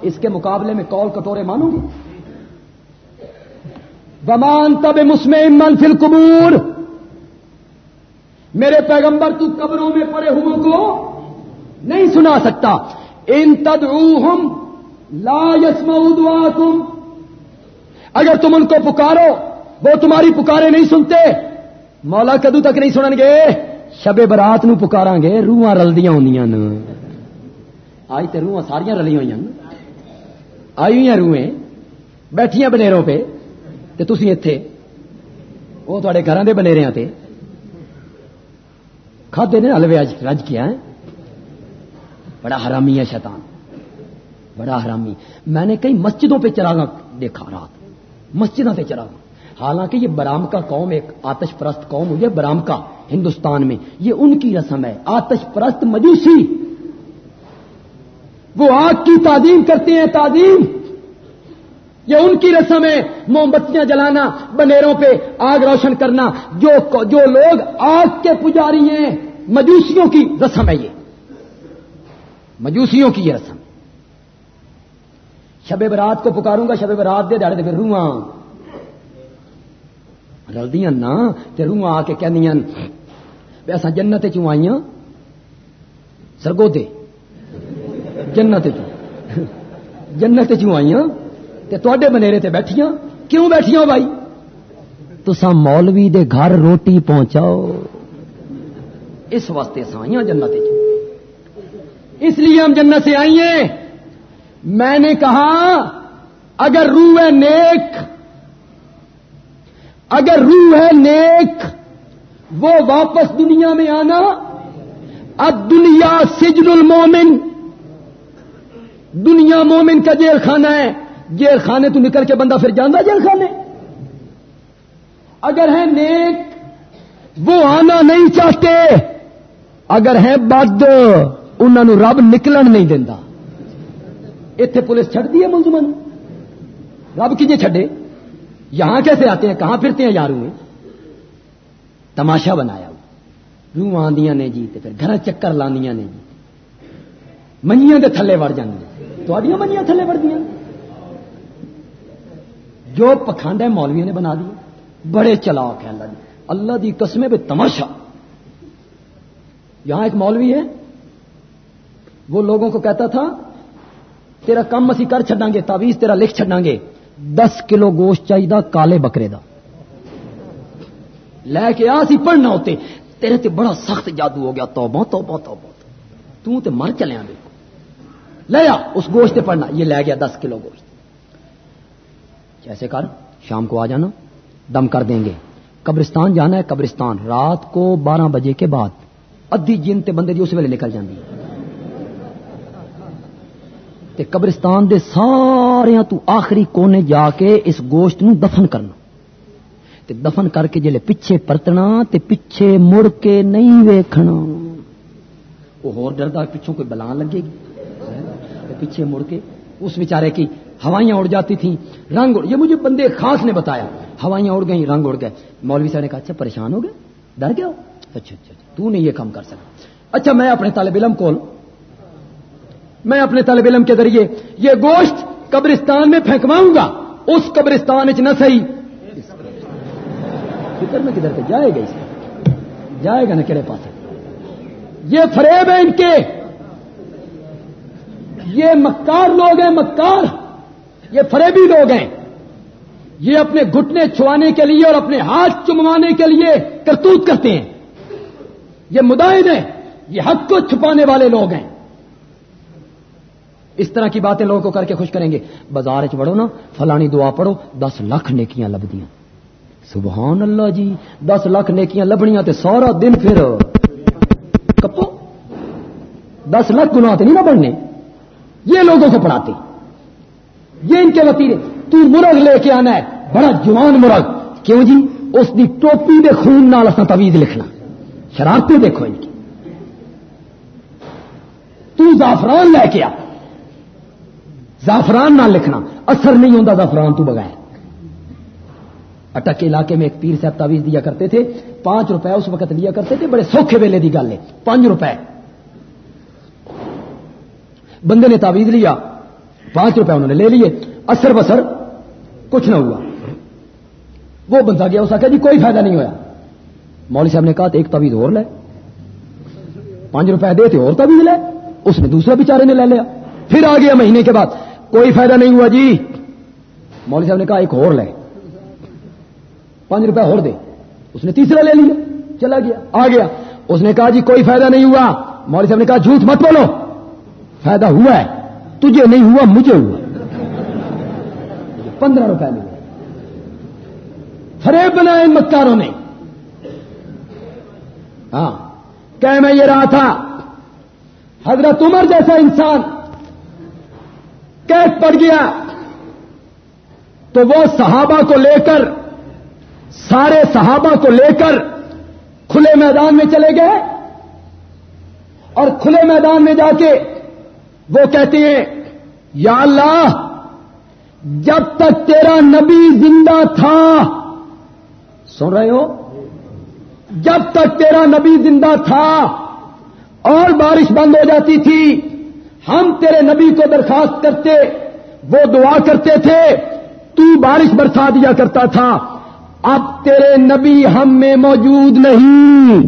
اس کے مقابلے میں کال کٹورے مانو گی بمان تب مسمے منفل کبور میرے پیغمبر تو قبروں میں پڑے ہوئے کو نہیں سنا سکتا۔ ان تد لا یسم تم اگر تم ان کو پکارو، وہ تمہاری پکارے نہیں سنتے۔ مولا کدو تک نہیں سنن گے؟ شبے برات نو پکارا گے، روحاں رلدیاں ہوں آج تو روحاں ساریا رلی ہوئی آئی ہوئی روحیں، بیٹھیاں بنیروں پہ۔ تے تسی ایتھے، وہ تھوڑے گھراں دے بنیریاں تے۔ کھادے نے حلوے رج کیا ہے بڑا حرامی ہے شیطان۔ بڑا حرامی۔ میں نے کئی مسجدوں پہ چراغا دیکھا رات۔ مسجدوں پہ چراغا حالانکہ یہ برام کا قوم ایک آتش پرست قوم ہوئی ہے برام کا ہندوستان میں۔ یہ ان کی رسم ہے۔ آتش پرست مجوسی۔ وہ آگ کی تعظیم کرتے ہیں، تعظیم۔ یہ ان کی رسم ہے موم بتیاں جلانا، بنیروں پہ آگ روشن کرنا، جو جو لوگ آگ کے پجاری ہیں، مجوسیوں کی رسم ہے یہ۔ مجوسیوں کی یہ رسم۔ شب برات کو پکاروں گا، شب برات دے دہڑے پھر روح رلدیاں نا، تے روح آ کے کہنیاں ایسا جنت چوں آئیاں؟ سرگو دے جنت چوں۔ جنت چوں آئیاں؟ تے تواڈے بنیرے تے بیٹھیاں۔ کیوں بیٹھیاں بھائی؟ تسا مولوی دے گھر روٹی پہنچاؤ۔ اس واسطے سائیاں جنت اس لیے ہم جنت سے آئیے۔ میں نے کہا، اگر روح ہے نیک، اگر روح ہے نیک، وہ واپس دنیا میں آنا۔ اب دنیا سجن المومن، دنیا مومن کا جیل خانہ ہے۔ جیل خانے تو نکل کے بندہ پھر جانا جیل خانے؟ اگر ہے نیک، وہ آنا نہیں چاہتے۔ اگر ہے بد انہوں رب نکلن نہیں دینا اتنے پولیس چڑ دی ہے ملزمان۔ رب کجے چھڈے؟ یہاں کیسے آتے ہیں؟ کہاں پھرتے ہیں یاروں میں؟ تماشا بنایا۔ روح آدیاں نے جی پھر گھر چکر لاندیاں نے جی۔ منجیاں دے تھلے وڑ جاندیاں تھوڑیاں منجیاں تھلے وڑ دیا جو پکھانڈ ہے مولویوں نے بنا دیا بڑے چلاک ہیں اللہ دی اللہ دی قسمیں بے تماشا۔ یہاں ایک مولوی ہے، وہ لوگوں کو کہتا تھا، تیرا کم اسی کر چڈاں گے تعویز تیرا لکھ چڈاں گے دس کلو گوشت چاہیے کالے بکرے دا۔ لے کے آ سی پڑھنا ہوتے تیرے تے بڑا سخت جادو ہو گیا۔ توبہ توبہ توبہ۔ تو تے مر چلے بالکل لے آ، اس گوشت پڑھنا۔ یہ لے گیا دس کلو گوشت۔ کیسے کر، شام کو آ جانا، دم کر دیں گے۔ قبرستان جانا ہے، قبرستان۔ رات کو بارہ بجے کے بعد۔ ادھی جن تے بندے دی اس ویلے نکل جاندی۔ تے قبرستان دے سارے تو آخری کونے جا کے اس گوشت نو دفن کرنا۔ تے دفن کر کے جلے پیچھے پرتنا، تے پیچھے مڑ کے نہیں ویکھنا۔ وہ ہور ڈردا پیچھوں کوئی بلان لگے گی؟ پیچھے مڑ کے اس بیچارے کی ہوائیاں اڑ جاتی تھیں، رنگ اڑ یہ مجھے بندے خاص نے بتایا۔ ہوائیاں اڑ گئیں، رنگ اڑ گئے۔ مولوی صاحب نے کہا اچھا پریشان ہو گئے؟ ڈر گیا اچھا،, اچھا اچھا تو نہیں یہ کام کر سکا۔ اچھا میں اپنے طالب علم کول، میں اپنے طالب علم کے ذریعے یہ گوشت قبرستان میں پھینکواؤں گا۔ اس قبرستان نہ صحیح۔ فکر میں کدھر پہ جائے گا اس جائے گا نا کہڑے پاس یہ فریب ہے ان کے۔ یہ مکار لوگ ہیں، مکار۔ یہ فریبی لوگ ہیں۔ یہ اپنے گھٹنے چھوانے کے لیے اور اپنے ہاتھ چموانے کے لیے کرتوت کرتے ہیں۔ یہ مدائن ہیں۔ یہ حق کو چھپانے والے لوگ ہیں۔ اس طرح کی باتیں لوگوں کو کر کے خوش کریں گے۔ بازار چڑھو نا، فلانی دعا پڑھو، دس لاکھ نیکیاں لبدیاں سبحان اللہ جی دس لاکھ نیکیاں لبنیاں تے سارا دن پھر کپو۔ دس لاکھ گنا نہیں نہ بڑھنے۔ یہ لوگوں کو پڑھاتے۔ یہ ان کے وتیرے تو مرغ لے کے آنا ہے، بڑا جوان مرغ۔ کیوں جی؟ اس دی ٹوپی دے خون نال اساں تویز لکھنا۔ شرارتیں دیکھو ان کی۔ تو زعفران لے کے آ۔ زعفران نہ لکھنا۔ اثر نہیں ہوتا زعفران تو بغیر۔ اٹک علاقے میں ایک پیر صاحب تعویذ دیا کرتے تھے۔ پانچ روپے اس وقت لیا کرتے تھے، بڑے سوکھے ویلے کی گل ہے۔ پانچ روپے۔ بندے نے تعویذ لیا۔ پانچ روپے انہوں نے، لے لیے۔ اثر بسر کچھ نہ ہوا۔ وہ بندہ گیا، اس جی کوئی فائدہ نہیں ہوا۔ مولوی صاحب نے کہا ایک تعویذ اور لے۔ پانچ روپے دے اور تعویذ لے۔ اس نے دوسرا بیچارے نے لے لیا۔ پھر آ گیا مہینے کے بعد۔ کوئی فائدہ نہیں ہوا جی۔ مولوی صاحب نے کہا ایک اور لے۔ پانچ روپے اور دے۔ اس نے تیسرا لے لیا۔ چلا گیا، آ گیا۔ اس نے کہا جی کوئی فائدہ نہیں ہوا۔ مولوی صاحب نے کہا جھوٹ مت بولو۔ فائدہ ہوا ہے۔ تجھے نہیں ہوا، مجھے ہوا۔ پندرہ روپے ملے۔ فریب بنائے ان مکاروں نے۔ ہاں کہ میں یہ رہا تھا، حضرت عمر جیسا انسان قید پڑ گیا تو وہ صحابہ کو لے کر، سارے صحابہ کو لے کر کھلے میدان میں چلے گئے اور کھلے میدان میں جا کے وہ کہتے ہیں، یا اللہ، جب تک تیرا نبی زندہ تھا، سن رہے ہو، جب تک تیرا نبی زندہ تھا اور بارش بند ہو جاتی تھی، ہم تیرے نبی کو درخواست کرتے، وہ دعا کرتے تھے، تو بارش برسا دیا کرتا تھا، اب تیرے نبی ہم میں موجود نہیں،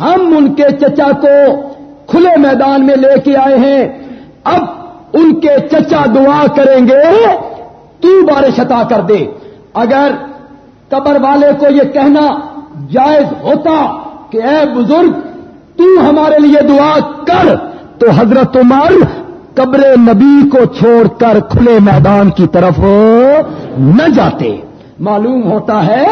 ہم ان کے چچا کو کھلے میدان میں لے کے آئے ہیں۔ اب ان کے چچا دعا کریں گے، تو بارش عطا کر دے۔ اگر قبر والے کو یہ کہنا جائز ہوتا کہ اے بزرگ، تو ہمارے لیے دعا کر۔ تو حضرت عمر قبر نبی کو چھوڑ کر کھلے میدان کی طرف نہ جاتے۔ معلوم ہوتا ہے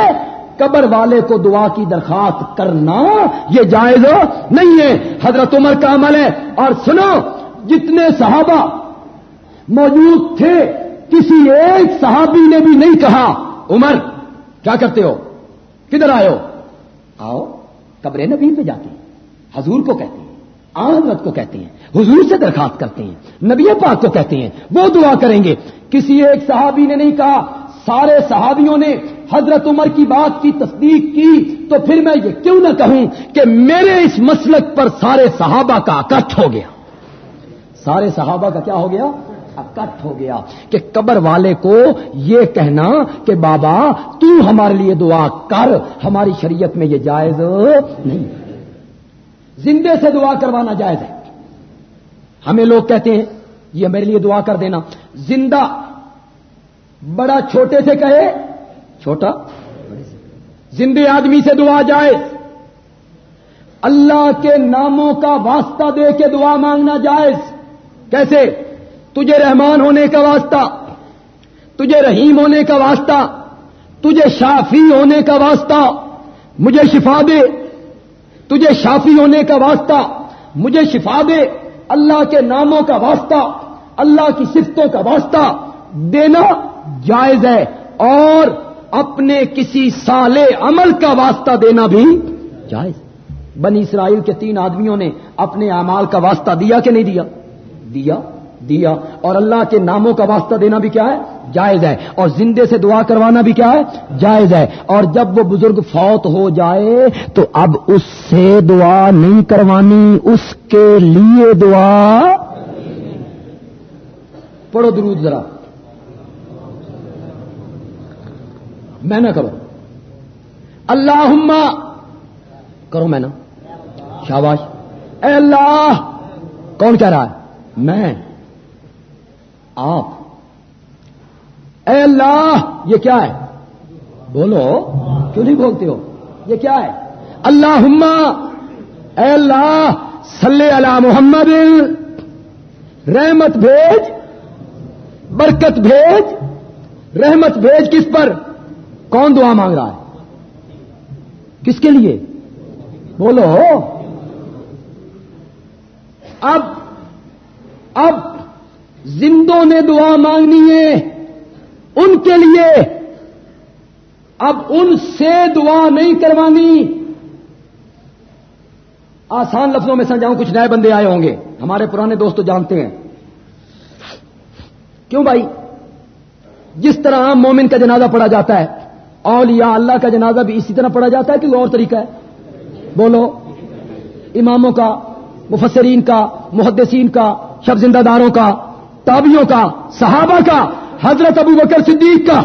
قبر والے کو دعا کی درخواست کرنا یہ جائز نہیں ہے۔ حضرت عمر کا عمل ہے۔ اور سنو، جتنے صحابہ موجود تھے، کسی ایک صحابی نے بھی نہیں کہا، عمر، کیا کرتے ہو؟ کدھر آئے ہو؟ آؤ، قبر نبی پہ جاتے ہیں۔ حضور کو کہتے ہیں حضرت کو کہتے ہیں، حضور سے درخواست کرتے ہیں، نبی پاک کو کہتے ہیں، وہ دعا کریں گے۔ کسی ایک صحابی نے نہیں کہا، سارے صحابیوں نے حضرت عمر کی بات کی تصدیق کی تو پھر میں یہ کیوں نہ کہوں کہ میرے اس مسلک پر سارے صحابہ کا اکٹھ ہو گیا۔ سارے صحابہ کا کیا ہو گیا؟ اکٹھ ہو گیا کہ قبر والے کو یہ کہنا کہ بابا تو ہمارے لیے دعا کر، ہماری شریعت میں یہ جائز نہیں۔ زندے سے دعا کروانا جائز ہے۔ ہمیں لوگ کہتے ہیں، یہ میرے لیے دعا کر دینا۔ زندہ بڑا چھوٹے سے کہے چھوٹا؟ زندے آدمی سے دعا جائز اللہ کے ناموں کا واسطہ دے کے دعا مانگنا جائز۔ کیسے؟ تجھے رحمان ہونے کا واسطہ، تجھے رحیم ہونے کا واسطہ، تجھے شافی ہونے کا واسطہ، مجھے شفا دے۔ تجھے شافی ہونے کا واسطہ، مجھے شفا دے۔ اللہ کے ناموں کا واسطہ، اللہ کی صفتوں کا واسطہ دینا جائز ہے۔ اور اپنے کسی سال عمل کا واسطہ دینا بھی جائز۔ بنی اسرائیل کے تین آدمیوں نے اپنے اعمال کا واسطہ دیا کہ نہیں دیا؟ دیا دیا۔ اور اللہ کے ناموں کا واسطہ دینا بھی کیا ہے؟ جائز ہے۔ اور زندے سے دعا کروانا بھی کیا ہے؟ جائز ہے۔ اور جب وہ بزرگ فوت ہو جائے تو اب اس سے دعا نہیں کروانی، اس کے لیے دعا۔ پڑھو درود ذرا۔ میں نہ کرو اللہ کرو میں نا شاباش۔ اے اللہ، کون کہہ رہا ہے؟ میں۔ آپ۔ اے اللہ، یہ کیا ہے؟ بولو۔ کیوں نہیں بولتے ہو؟ یہ کیا ہے؟ اللہ اے اللہ، صلی اللہ محمد۔ رحمت بھیج۔ برکت بھیج۔ رحمت بھیج کس پر؟ کون دعا مانگ رہا ہے؟ کس کے لیے؟ بولو اب اب زندوں نے دعا مانگنی ہے، ان کے لیے۔ اب ان سے دعا نہیں کروانی۔ آسان لفظوں میں سمجھاؤں، کچھ نئے بندے آئے ہوں گے۔ ہمارے پرانے دوست جانتے ہیں۔ کیوں بھائی؟ جس طرح عام مومن کا جنازہ پڑا جاتا ہے اولیاء اللہ کا جنازہ بھی اسی طرح پڑا جاتا ہے کہ اور طریقہ ہے؟ بولو۔ اماموں کا، مفسرین کا، محدثین کا، شب زندہ داروں کا تابیوں کا، صحابہ کا، حضرت ابو بکر صدیق کا۔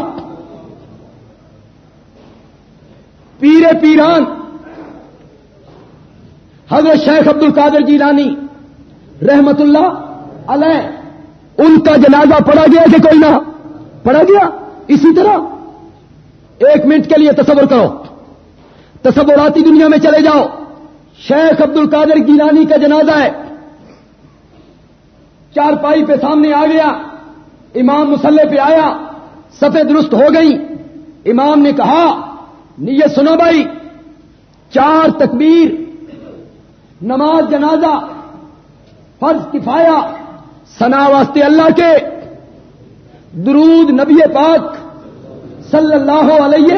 پیر پیران۔ حضرت شیخ عبد القادر جیلانی رحمت اللہ علیہ، ان کا جنازہ پڑا گیا کہ کوئی نہ پڑا گیا؟ اسی طرح۔ ایک منٹ کے لیے تصور کرو۔ تصوراتی دنیا میں چلے جاؤ۔ شیخ عبد القادر گیلانی کا جنازہ ہے۔ چار پائی پہ سامنے آ گیا۔ امام مسلح پہ آیا۔ سفید درست ہو گئی امام نے کہا، نیت سنو بھائی، چار تکبیر، نماز جنازہ، فرض کفایا سنا واسطے اللہ کے، درود نبی پاک صلی اللہ علیہ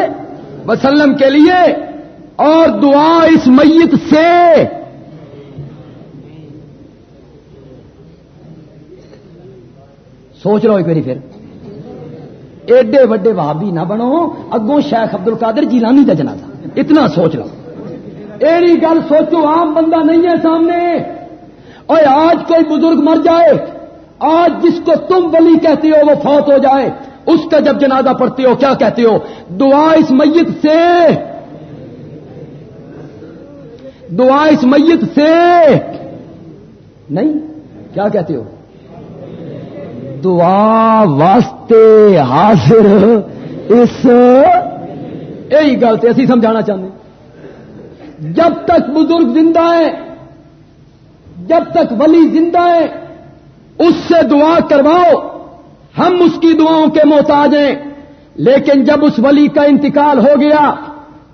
وسلم کے لیے اور دعا اس میت سے۔ سوچ لو ایک باری پھر۔ ایڈے وڈے بھابی نہ بنو۔ اگوں شیخ ابد القادر جیلانی کا جنازہ۔ اتنا سوچ لو ایڑی گل سوچو، عام بندہ نہیں ہے سامنے۔ اور آج کوئی بزرگ مر جائے، آج جس کو تم ولی کہتے ہو وہ فوت ہو جائے۔ اس کا جب جنازہ پڑھتے ہو، کیا کہتے ہو؟ دعا اس میت سے۔ دعا اس میت سے۔ نہیں، کیا کہتے ہو؟ دعا واسطے حاضر۔ اس یہی گل تو اسی سمجھانا چاہتے جب تک بزرگ زندہ ہے جب تک ولی زندہ ہے اس سے دعا کرواؤ۔ ہم اس کی دعاؤں کے محتاج ہیں۔ لیکن جب اس ولی کا انتقال ہو گیا،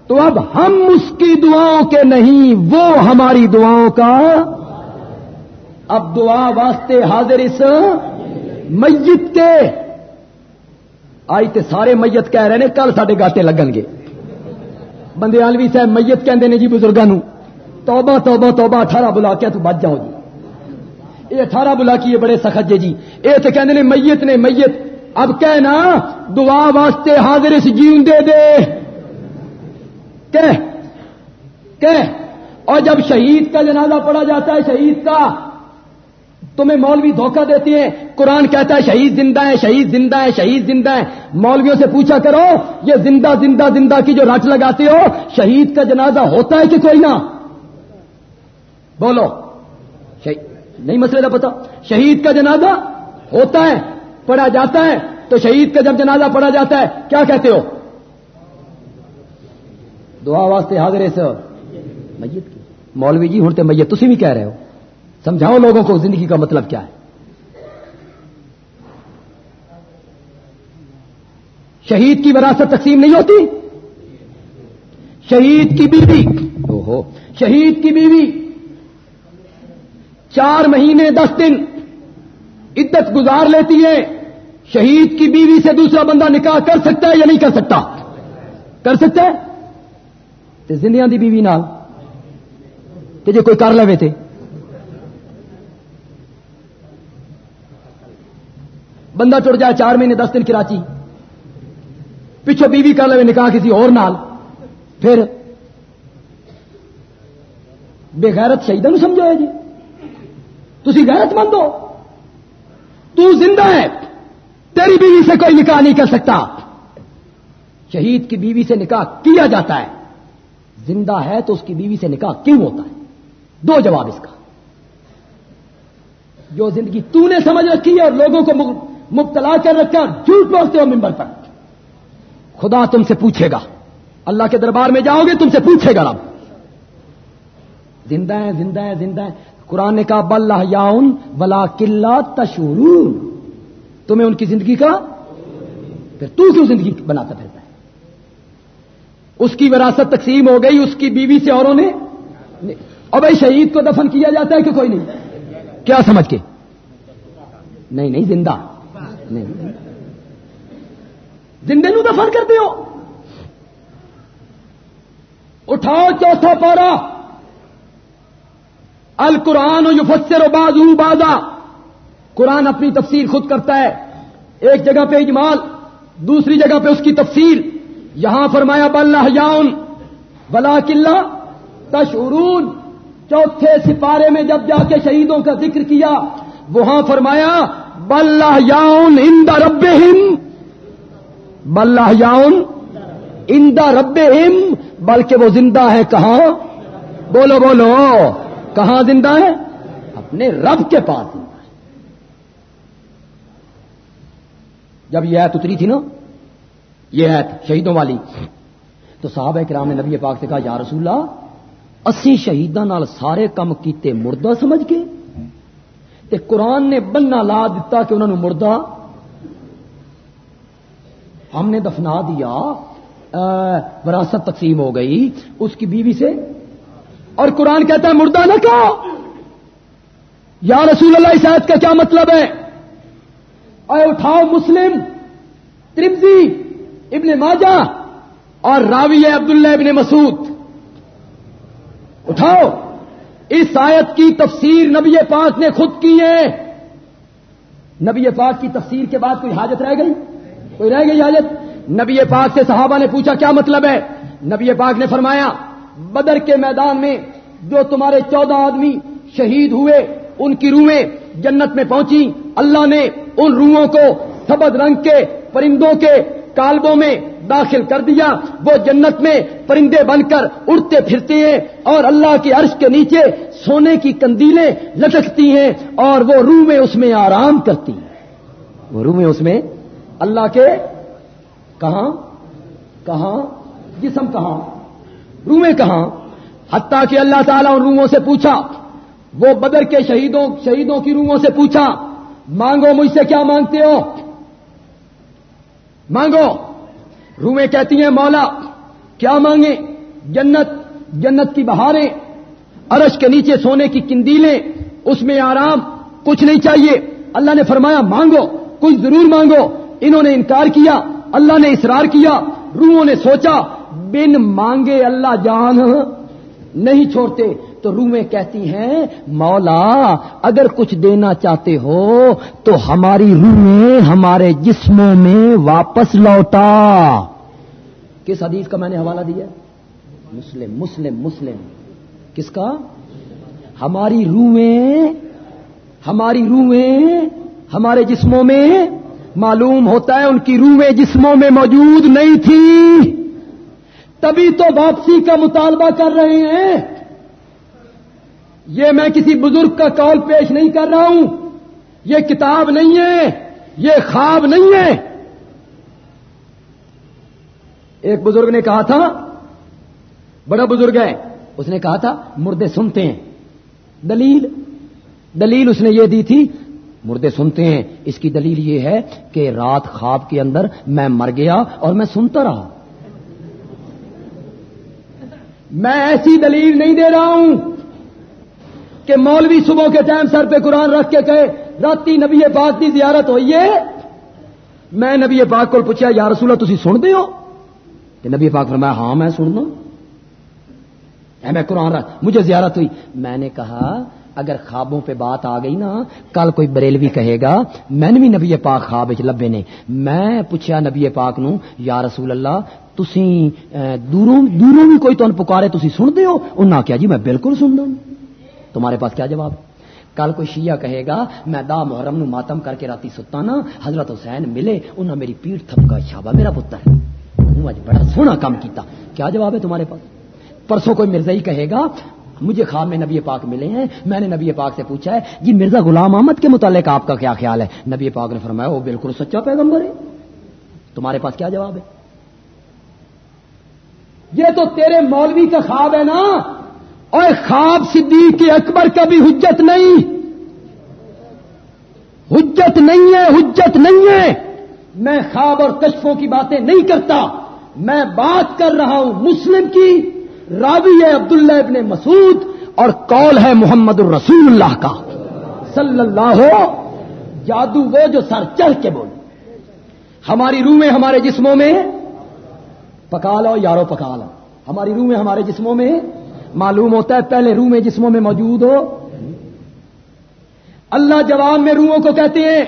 تو اب ہم اس کی دعاؤں کے نہیں، وہ ہماری دعاؤں کا۔ اب دعا واسطے حاضر اس میت کے۔ آئی تے سارے میت کہہ رہے ہیں، کل سارے گاٹے لگن گے۔ بندے آلوی صاحب، میت کہندے جی بزرگوں توبہ توبہ توبہ، اٹھارہ بلا کے تو بچ جاؤ جی۔ یہ اٹھارہ بلا کی بڑے سخت جی۔ یہ تو کہندے میت نے میت۔ اب کہنا دعا واسطے حاضر اس جیون دے دے۔ کہ کہ اور جب شہید کا جنازہ پڑا جاتا ہے، شہید کا، تمہیں مولوی دھوکہ دیتی ہیں۔ قرآن کہتا ہے، شہید زندہ ہے، شہید زندہ ہے، شہید زندہ ہے۔ مولویوں سے پوچھا کرو، یہ زندہ زندہ زندہ کی جو رٹ لگاتے ہو، شہید کا جنازہ ہوتا ہے کہ کوئی نہ؟ بولو۔ نہیں مسئلہ پتا۔ شہید کا جنازہ ہوتا ہے، پڑھا جاتا ہے۔ تو شہید کا جب جنازہ پڑھا جاتا ہے، کیا کہتے ہو؟ دعا واسطے حاضر سے میت کی۔ مولوی جی ہوں میت تھی بھی کہہ رہے ہو۔ سمجھاؤ لوگوں کو زندگی کا مطلب کیا ہے۔ شہید کی وراثت تقسیم نہیں ہوتی؟ شہید کی بیوی۔ اوہو۔ شہید کی بیوی۔ چار مہینے دس دن عدت گزار لیتی ہے، شہید کی بیوی سے دوسرا بندہ نکاح کر سکتا ہے یا نہیں کر سکتا؟ کر سکتا ہے؟ زندیاں دی بیوی نال کہ جی کوئی کر لے تھے بندہ ٹر جائے چار مہینے دس دن کراچی، پچھو بیوی کر لے نکاح کسی اور نال، پھر بے غیرت شہیدوں سمجھو جی؟ تھی غیرت مند ہو تو زندہ ہے۔ تیری بیوی سے کوئی نکاح نہیں کر سکتا۔ شہید کی بیوی سے نکاح کیا جاتا ہے۔ زندہ ہے تو اس کی بیوی سے نکاح کیوں ہوتا ہے؟ دو جواب اس کا۔ جو زندگی تو نے سمجھ رکھی ہے اور لوگوں کو مبتلا کر رکھا جھوٹ بولتے ہو ممبر پر۔ خدا تم سے پوچھے گا۔ اللہ کے دربار میں جاؤ گے، تم سے پوچھے گا رب۔ زندہ ہے زندہ ہے زندہ ہے۔ قرآن نے کہا، بل یاؤن بلا قلعہ تشور تمہیں ان کی زندگی کا پھر تو کیوں زندگی بناتا پھرتا ہے۔ اس کی وراثت تقسیم ہو گئی، اس کی بیوی سے اوروں نے اور بھائی شہید کو دفن کیا جاتا ہے کہ کوئی نہیں؟ کیا سمجھ کے؟ نہیں نہیں، زندہ۔ نہیں زندے نو دفن کرتے ہو۔ اٹھاؤ چوتھا پارا۔ القرآن و یفسر و بازو بازا قرآن اپنی تفسیر خود کرتا ہے۔ ایک جگہ پہ اجمال، دوسری جگہ پہ اس کی تفسیر۔ یہاں فرمایا بلّہ یاؤن بلا قلعہ تشورون چوتھے سپارے میں جب جا کے شہیدوں کا ذکر کیا، وہاں فرمایا بلّہ یاؤن اندا رب بلّہ یاؤن اندا رب بلکہ وہ زندہ ہے کہاں؟ بولو بولو۔ کہاں زندہ ہے؟ اپنے رب کے پاس زندہ ہے۔ جب یہ ایت اتری تھی نا، یہ ایت شہیدوں والی، تو صاحب کرام نے نبی پاک سے کہا، یا رسول اللہ، اسی شہیدان سارے کام کیتے مردہ سمجھ کے؟ تے قرآن نے بننا لا دیتا کہ انہوں نے مردہ۔ ہم نے دفنا دیا وراثت تقسیم ہو گئی، اس کی بیوی سے اور قرآن کہتا ہے مردہ نہ کہو۔ یا رسول اللہ، اس آیت کا کیا مطلب ہے؟ اے اٹھاؤ مسلم ترمزی ابن ماجہ اور راوی عبداللہ ابن مسعود۔ اٹھاؤ، اس آیت کی تفسیر نبی پاک نے خود کی ہے۔ نبی پاک کی تفسیر کے بعد کوئی حاجت رہ گئی؟ کوئی رہ گئی حاجت؟ نبی پاک سے صحابہ نے پوچھا کیا مطلب ہے؟ نبی پاک نے فرمایا بدر کے میدان میں جو تمہارے چودہ آدمی شہید ہوئے، ان کی روحیں جنت میں پہنچی اللہ نے ان روحوں کو سبد رنگ کے، پرندوں کے کالبوں میں داخل کر دیا۔ وہ جنت میں پرندے بن کر اڑتے پھرتے ہیں اور اللہ کے عرش کے نیچے سونے کی کندیلیں لٹکتی ہیں اور وہ روح میں اس میں آرام کرتی ہیں۔ وہ روح میں اس میں اللہ کے کہاں؟ کہاں؟ جسم کہاں؟ روحیں کہاں؟ حتیٰ کہ اللہ تعالیٰ ان روحوں سے پوچھا، وہ بدر کے شہیدوں شہیدوں کی روحوں سے پوچھا، مانگو مجھ سے کیا مانگتے ہو؟ مانگو۔ روحیں کہتی ہیں، مولا، کیا مانگیں؟ جنت جنت کی بہاریں، عرش کے نیچے سونے کی کندیلیں، اس میں آرام، کچھ نہیں چاہیے۔ اللہ نے فرمایا، مانگو، کچھ ضرور مانگو۔ انہوں نے انکار کیا، اللہ نے اصرار کیا روحوں نے سوچا بن مانگے اللہ جان نہیں چھوڑتے تو روحیں کہتی ہیں، مولا اگر کچھ دینا چاہتے ہو تو ہماری روحیں ہمارے جسموں میں واپس لوٹا۔ کس حدیث کا میں نے حوالہ دیا؟ مسلم مسلم مسلم۔ کس کا؟ ہماری روحیں ہماری روحیں ہمارے جسموں میں معلوم ہوتا ہے ان کی روحیں جسموں میں موجود نہیں تھی تبھی تو واپسی کا مطالبہ کر رہے ہیں۔ یہ میں کسی بزرگ کا کال پیش نہیں کر رہا ہوں۔ یہ کتاب نہیں ہے، یہ خواب نہیں ہے۔ ایک بزرگ نے کہا تھا، بڑا بزرگ ہے، اس نے کہا تھا، مردے سنتے ہیں۔ دلیل دلیل اس نے یہ دی تھی، مردے سنتے ہیں۔ اس کی دلیل یہ ہے کہ رات خواب کے اندر میں مر گیا اور میں سنتا رہا۔ میں ایسی دلیل نہیں دے رہا ہوں کہ مولوی صبح کے ٹائم سر پہ قرآن رکھ کے کہے راتی نبی پاک کی زیارت ہوئی ہے۔ میں نبی پاک کو پوچھا، یا رسول اللہ تھی سنتے ہو؟ کہ نبی پاک فرمایا ہاں میں سن اے، میں قرآن رکھ، مجھے زیارت ہوئی۔ میں نے کہا، اگر خوابوں پہ بات آ گئی نا، کل کوئی بریلوی کہے گا، میں نے بھی نبی پاک خواب لبے نے۔ میں پوچھا نبی پاک نو، یا رسول اللہ تسی دوروں دوروں بھی کوئی تمہیں پکارے تھی سنتے ہو؟ انہوں کیا جی میں بالکل سنتا ہوں۔ تمہارے پاس کیا جواب؟ کل کوئی شیعہ کہے گا، میں دا محرم نو ماتم کر کے راتی ستا نا حضرت حسین ملے انہوں میری پیٹ تھپکا شابا میرا پتر ہے۔ بڑا سونا کام کیتا۔ کیا جواب ہے تمہارے پاس؟ پرسوں کوئی مرزائی کہے گا، مجھے خواب میں نبی پاک ملے ہیں، میں نے نبی پاک سے پوچھا ہے جی مرزا غلام احمد کے متعلق آپ کا کیا خیال ہے؟ نبی پاک نے فرمایا، وہ بالکل سچا پیغمبر ہے۔ تمہارے پاس کیا جواب ہے؟ یہ تو تیرے مولوی کا خواب ہے نا۔ اور خواب صدیق کے اکبر کا بھی حجت نہیں۔ حجت نہیں ہے، حجت نہیں ہے۔ میں خواب اور کشفوں کی باتیں نہیں کرتا۔ میں بات کر رہا ہوں مسلم کی۔ راوی ہے عبداللہ ابن مسعود اور کال ہے محمد الرسول اللہ کا۔ صلی اللہ ہو جادو وہ جو سر چڑھ کے بولے۔ ہماری روح میں ہمارے جسموں میں پکا لو، یارو پکا لو۔ ہماری روح میں، ہمارے جسموں میں معلوم ہوتا ہے، پہلے روح میں جسموں میں موجود ہو۔ اللہ جواب میں روحوں کو کہتے ہیں،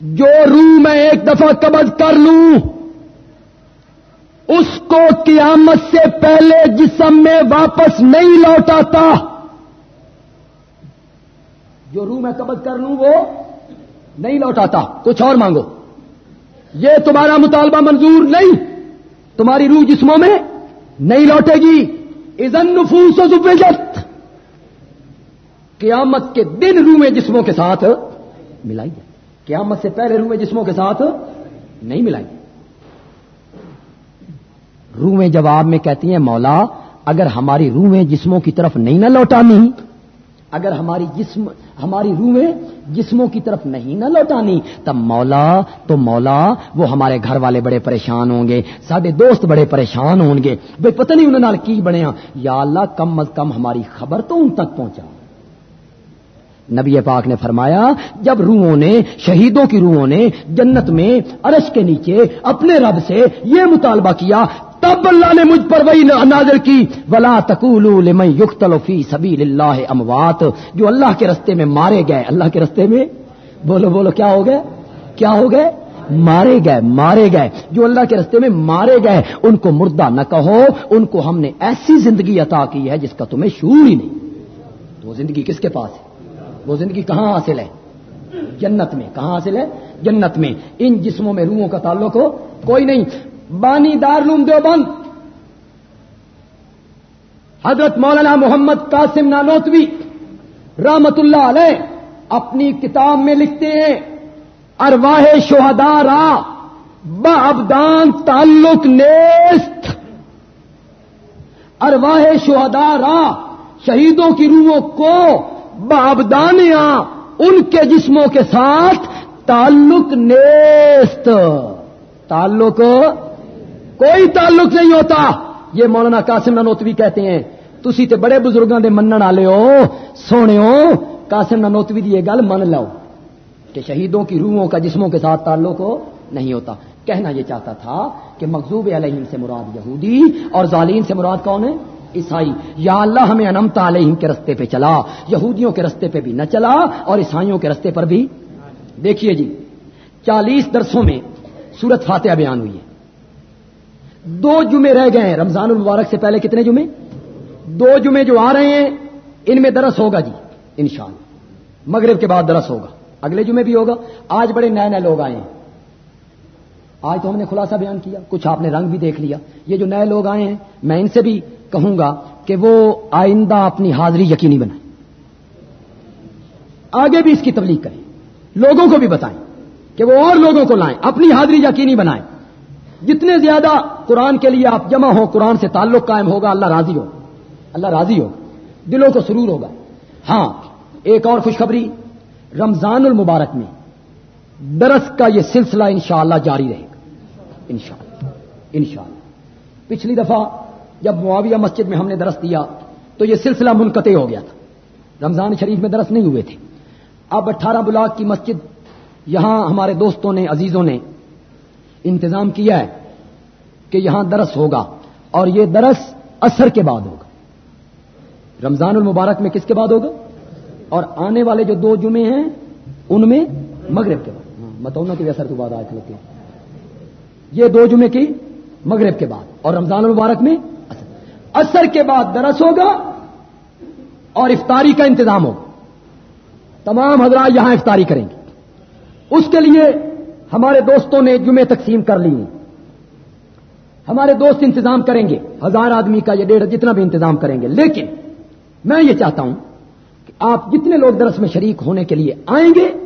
جو روح میں ایک دفعہ قبض کر لوں، اس کو قیامت سے پہلے جسم میں واپس نہیں لوٹاتا۔ جو روح میں قبض کر لوں، وہ نہیں لوٹاتا۔ کچھ اور مانگو۔ یہ تمہارا مطالبہ منظور نہیں۔ تمہاری روح جسموں میں نہیں لوٹے گی۔ ازن نفوس و زبجت قیامت کے دن روح جسموں کے ساتھ ملائی جائے۔ قیامت سے پہلے روح جسموں کے ساتھ نہیں ملائی روحیں جواب میں کہتی ہیں، مولا، اگر ہماری روحیں جسموں کی طرف نہیں نہ لوٹانی، اگر ہماری جسم ہماری روحیں جسموں کی طرف نہیں نہ لوٹانی۔ تب مولا، تو مولا، وہ ہمارے گھر والے بڑے پریشان ہوں گے سارے دوست بڑے پریشان ہوں گے۔ بھائی پتہ نہیں انہوں نے کی بنیا ہاں۔ یا اللہ، کم از کم ہماری خبر تو ان تک پہنچا۔ نبی پاک نے فرمایا، جب روحوں نے، شہیدوں کی روحوں نے جنت میں عرش کے نیچے اپنے رب سے یہ مطالبہ کیا تب اللہ نے مجھ پر وہی نازل کی۔ ولا تکول فی سبیل اللہ اموات جو اللہ کے رستے میں مارے گئے۔ اللہ کے رستے میں؟ بولو بولو، کیا ہو گئے؟ کیا ہو گئے؟ مارے گئے مارے گئے۔ جو اللہ کے رستے میں مارے گئے، ان کو مردہ نہ کہو۔ ان کو ہم نے ایسی زندگی عطا کی ہے جس کا تمہیں شور ہی نہیں۔ تو وہ زندگی کس کے پاس ہے؟ وہ زندگی کہاں حاصل ہے؟ جنت میں۔ کہاں حاصل ہے؟ جنت میں۔ ان جسموں میں روحوں کا تعلق ہو۔ کوئی نہیں۔ بانی دارلوم دیوبند حضرت مولانا محمد قاسم نانوتوی رحمت اللہ علیہ اپنی کتاب میں لکھتے ہیں ارواہ شہدارا بابدان تعلق نیست. ارواہ شہدارا شہیدوں کی روحوں کو بابدانیاں ان کے جسموں کے ساتھ تعلق نیست. تعلق کوئی تعلق نہیں ہوتا۔ یہ مولانا قاسم ننوتوی کہتے ہیں۔ تسی تے بڑے بزرگوں دے منن والے ہو۔ سونے ہو۔ قاسم ننوتوی دی یہ گل من لو۔ کہ شہیدوں کی روحوں کا جسموں کے ساتھ تعلق ہو نہیں ہوتا۔ کہنا یہ چاہتا تھا کہ مقصوب علیہم سے مراد یہودی اور ظالین سے مراد کون ہے؟ عیسائی۔ یا اللہ ہمیں انمتا علیہم کے رستے پہ چلا۔ یہودیوں کے رستے پہ بھی نہ چلا اور عیسائیوں کے رستے پر بھی۔ دیکھیے جی چالیس درسوں میں سورت فاتحہ بیان ہوئی ہے۔ دو جمعے رہ گئے ہیں، رمضان المبارک سے پہلے کتنے جمعے؟ دو جمعے جو آ رہے ہیں، ان میں درس ہوگا جی انشاءاللہ۔ مغرب کے بعد درس ہوگا۔ اگلے جمعے بھی ہوگا۔ آج بڑے نئے نئے لوگ آئے ہیں۔ آج تو ہم نے خلاصہ بیان کیا، کچھ آپ نے رنگ بھی دیکھ لیا۔ یہ جو نئے لوگ آئے ہیں، میں ان سے بھی کہوں گا کہ وہ آئندہ اپنی حاضری یقینی بنائیں۔ آگے بھی اس کی تبلیغ کریں۔ لوگوں کو بھی بتائیں کہ وہ اور لوگوں کو لائیں، اپنی حاضری یقینی بنائیں۔ جتنے زیادہ قرآن کے لیے آپ جمع ہو قرآن سے تعلق قائم ہوگا، اللہ راضی ہو۔ اللہ راضی ہو۔ دلوں کو سرور ہوگا۔ ہاں ایک اور خوشخبری، رمضان المبارک میں درس کا یہ سلسلہ انشاءاللہ جاری رہے گا۔ انشاءاللہ انشاءاللہ۔ پچھلی دفعہ جب معاویہ مسجد میں ہم نے درس دیا، تو یہ سلسلہ منقطع ہو گیا تھا۔ رمضان شریف میں درس نہیں ہوئے تھے۔ اب اٹھارہ بلاک کی مسجد، یہاں ہمارے دوستوں نے، عزیزوں نے انتظام کیا ہے کہ یہاں درس ہوگا اور یہ درس اثر کے بعد ہوگا۔ رمضان المبارک میں کس کے بعد ہوگا؟ اور آنے والے جو دو جمعے ہیں، ان میں مغرب کے بعد۔ ہاں، متونا کے اثر کے بعد آئے تھے یہ دو جمعے کی مغرب کے بعد اور رمضان المبارک میں اثر اثر کے بعد درس ہوگا اور افطاری کا انتظام ہوگا۔ تمام حضرات یہاں افطاری کریں گے۔ اس کے لیے ہمارے دوستوں نے جمعے تقسیم کر لی۔ ہمارے دوست انتظام کریں گے۔ ہزار آدمی کا یا ڈیڑھ جتنا بھی انتظام کریں گے۔ لیکن میں یہ چاہتا ہوں کہ آپ جتنے لوگ درس میں شریک ہونے کے لیے آئیں گے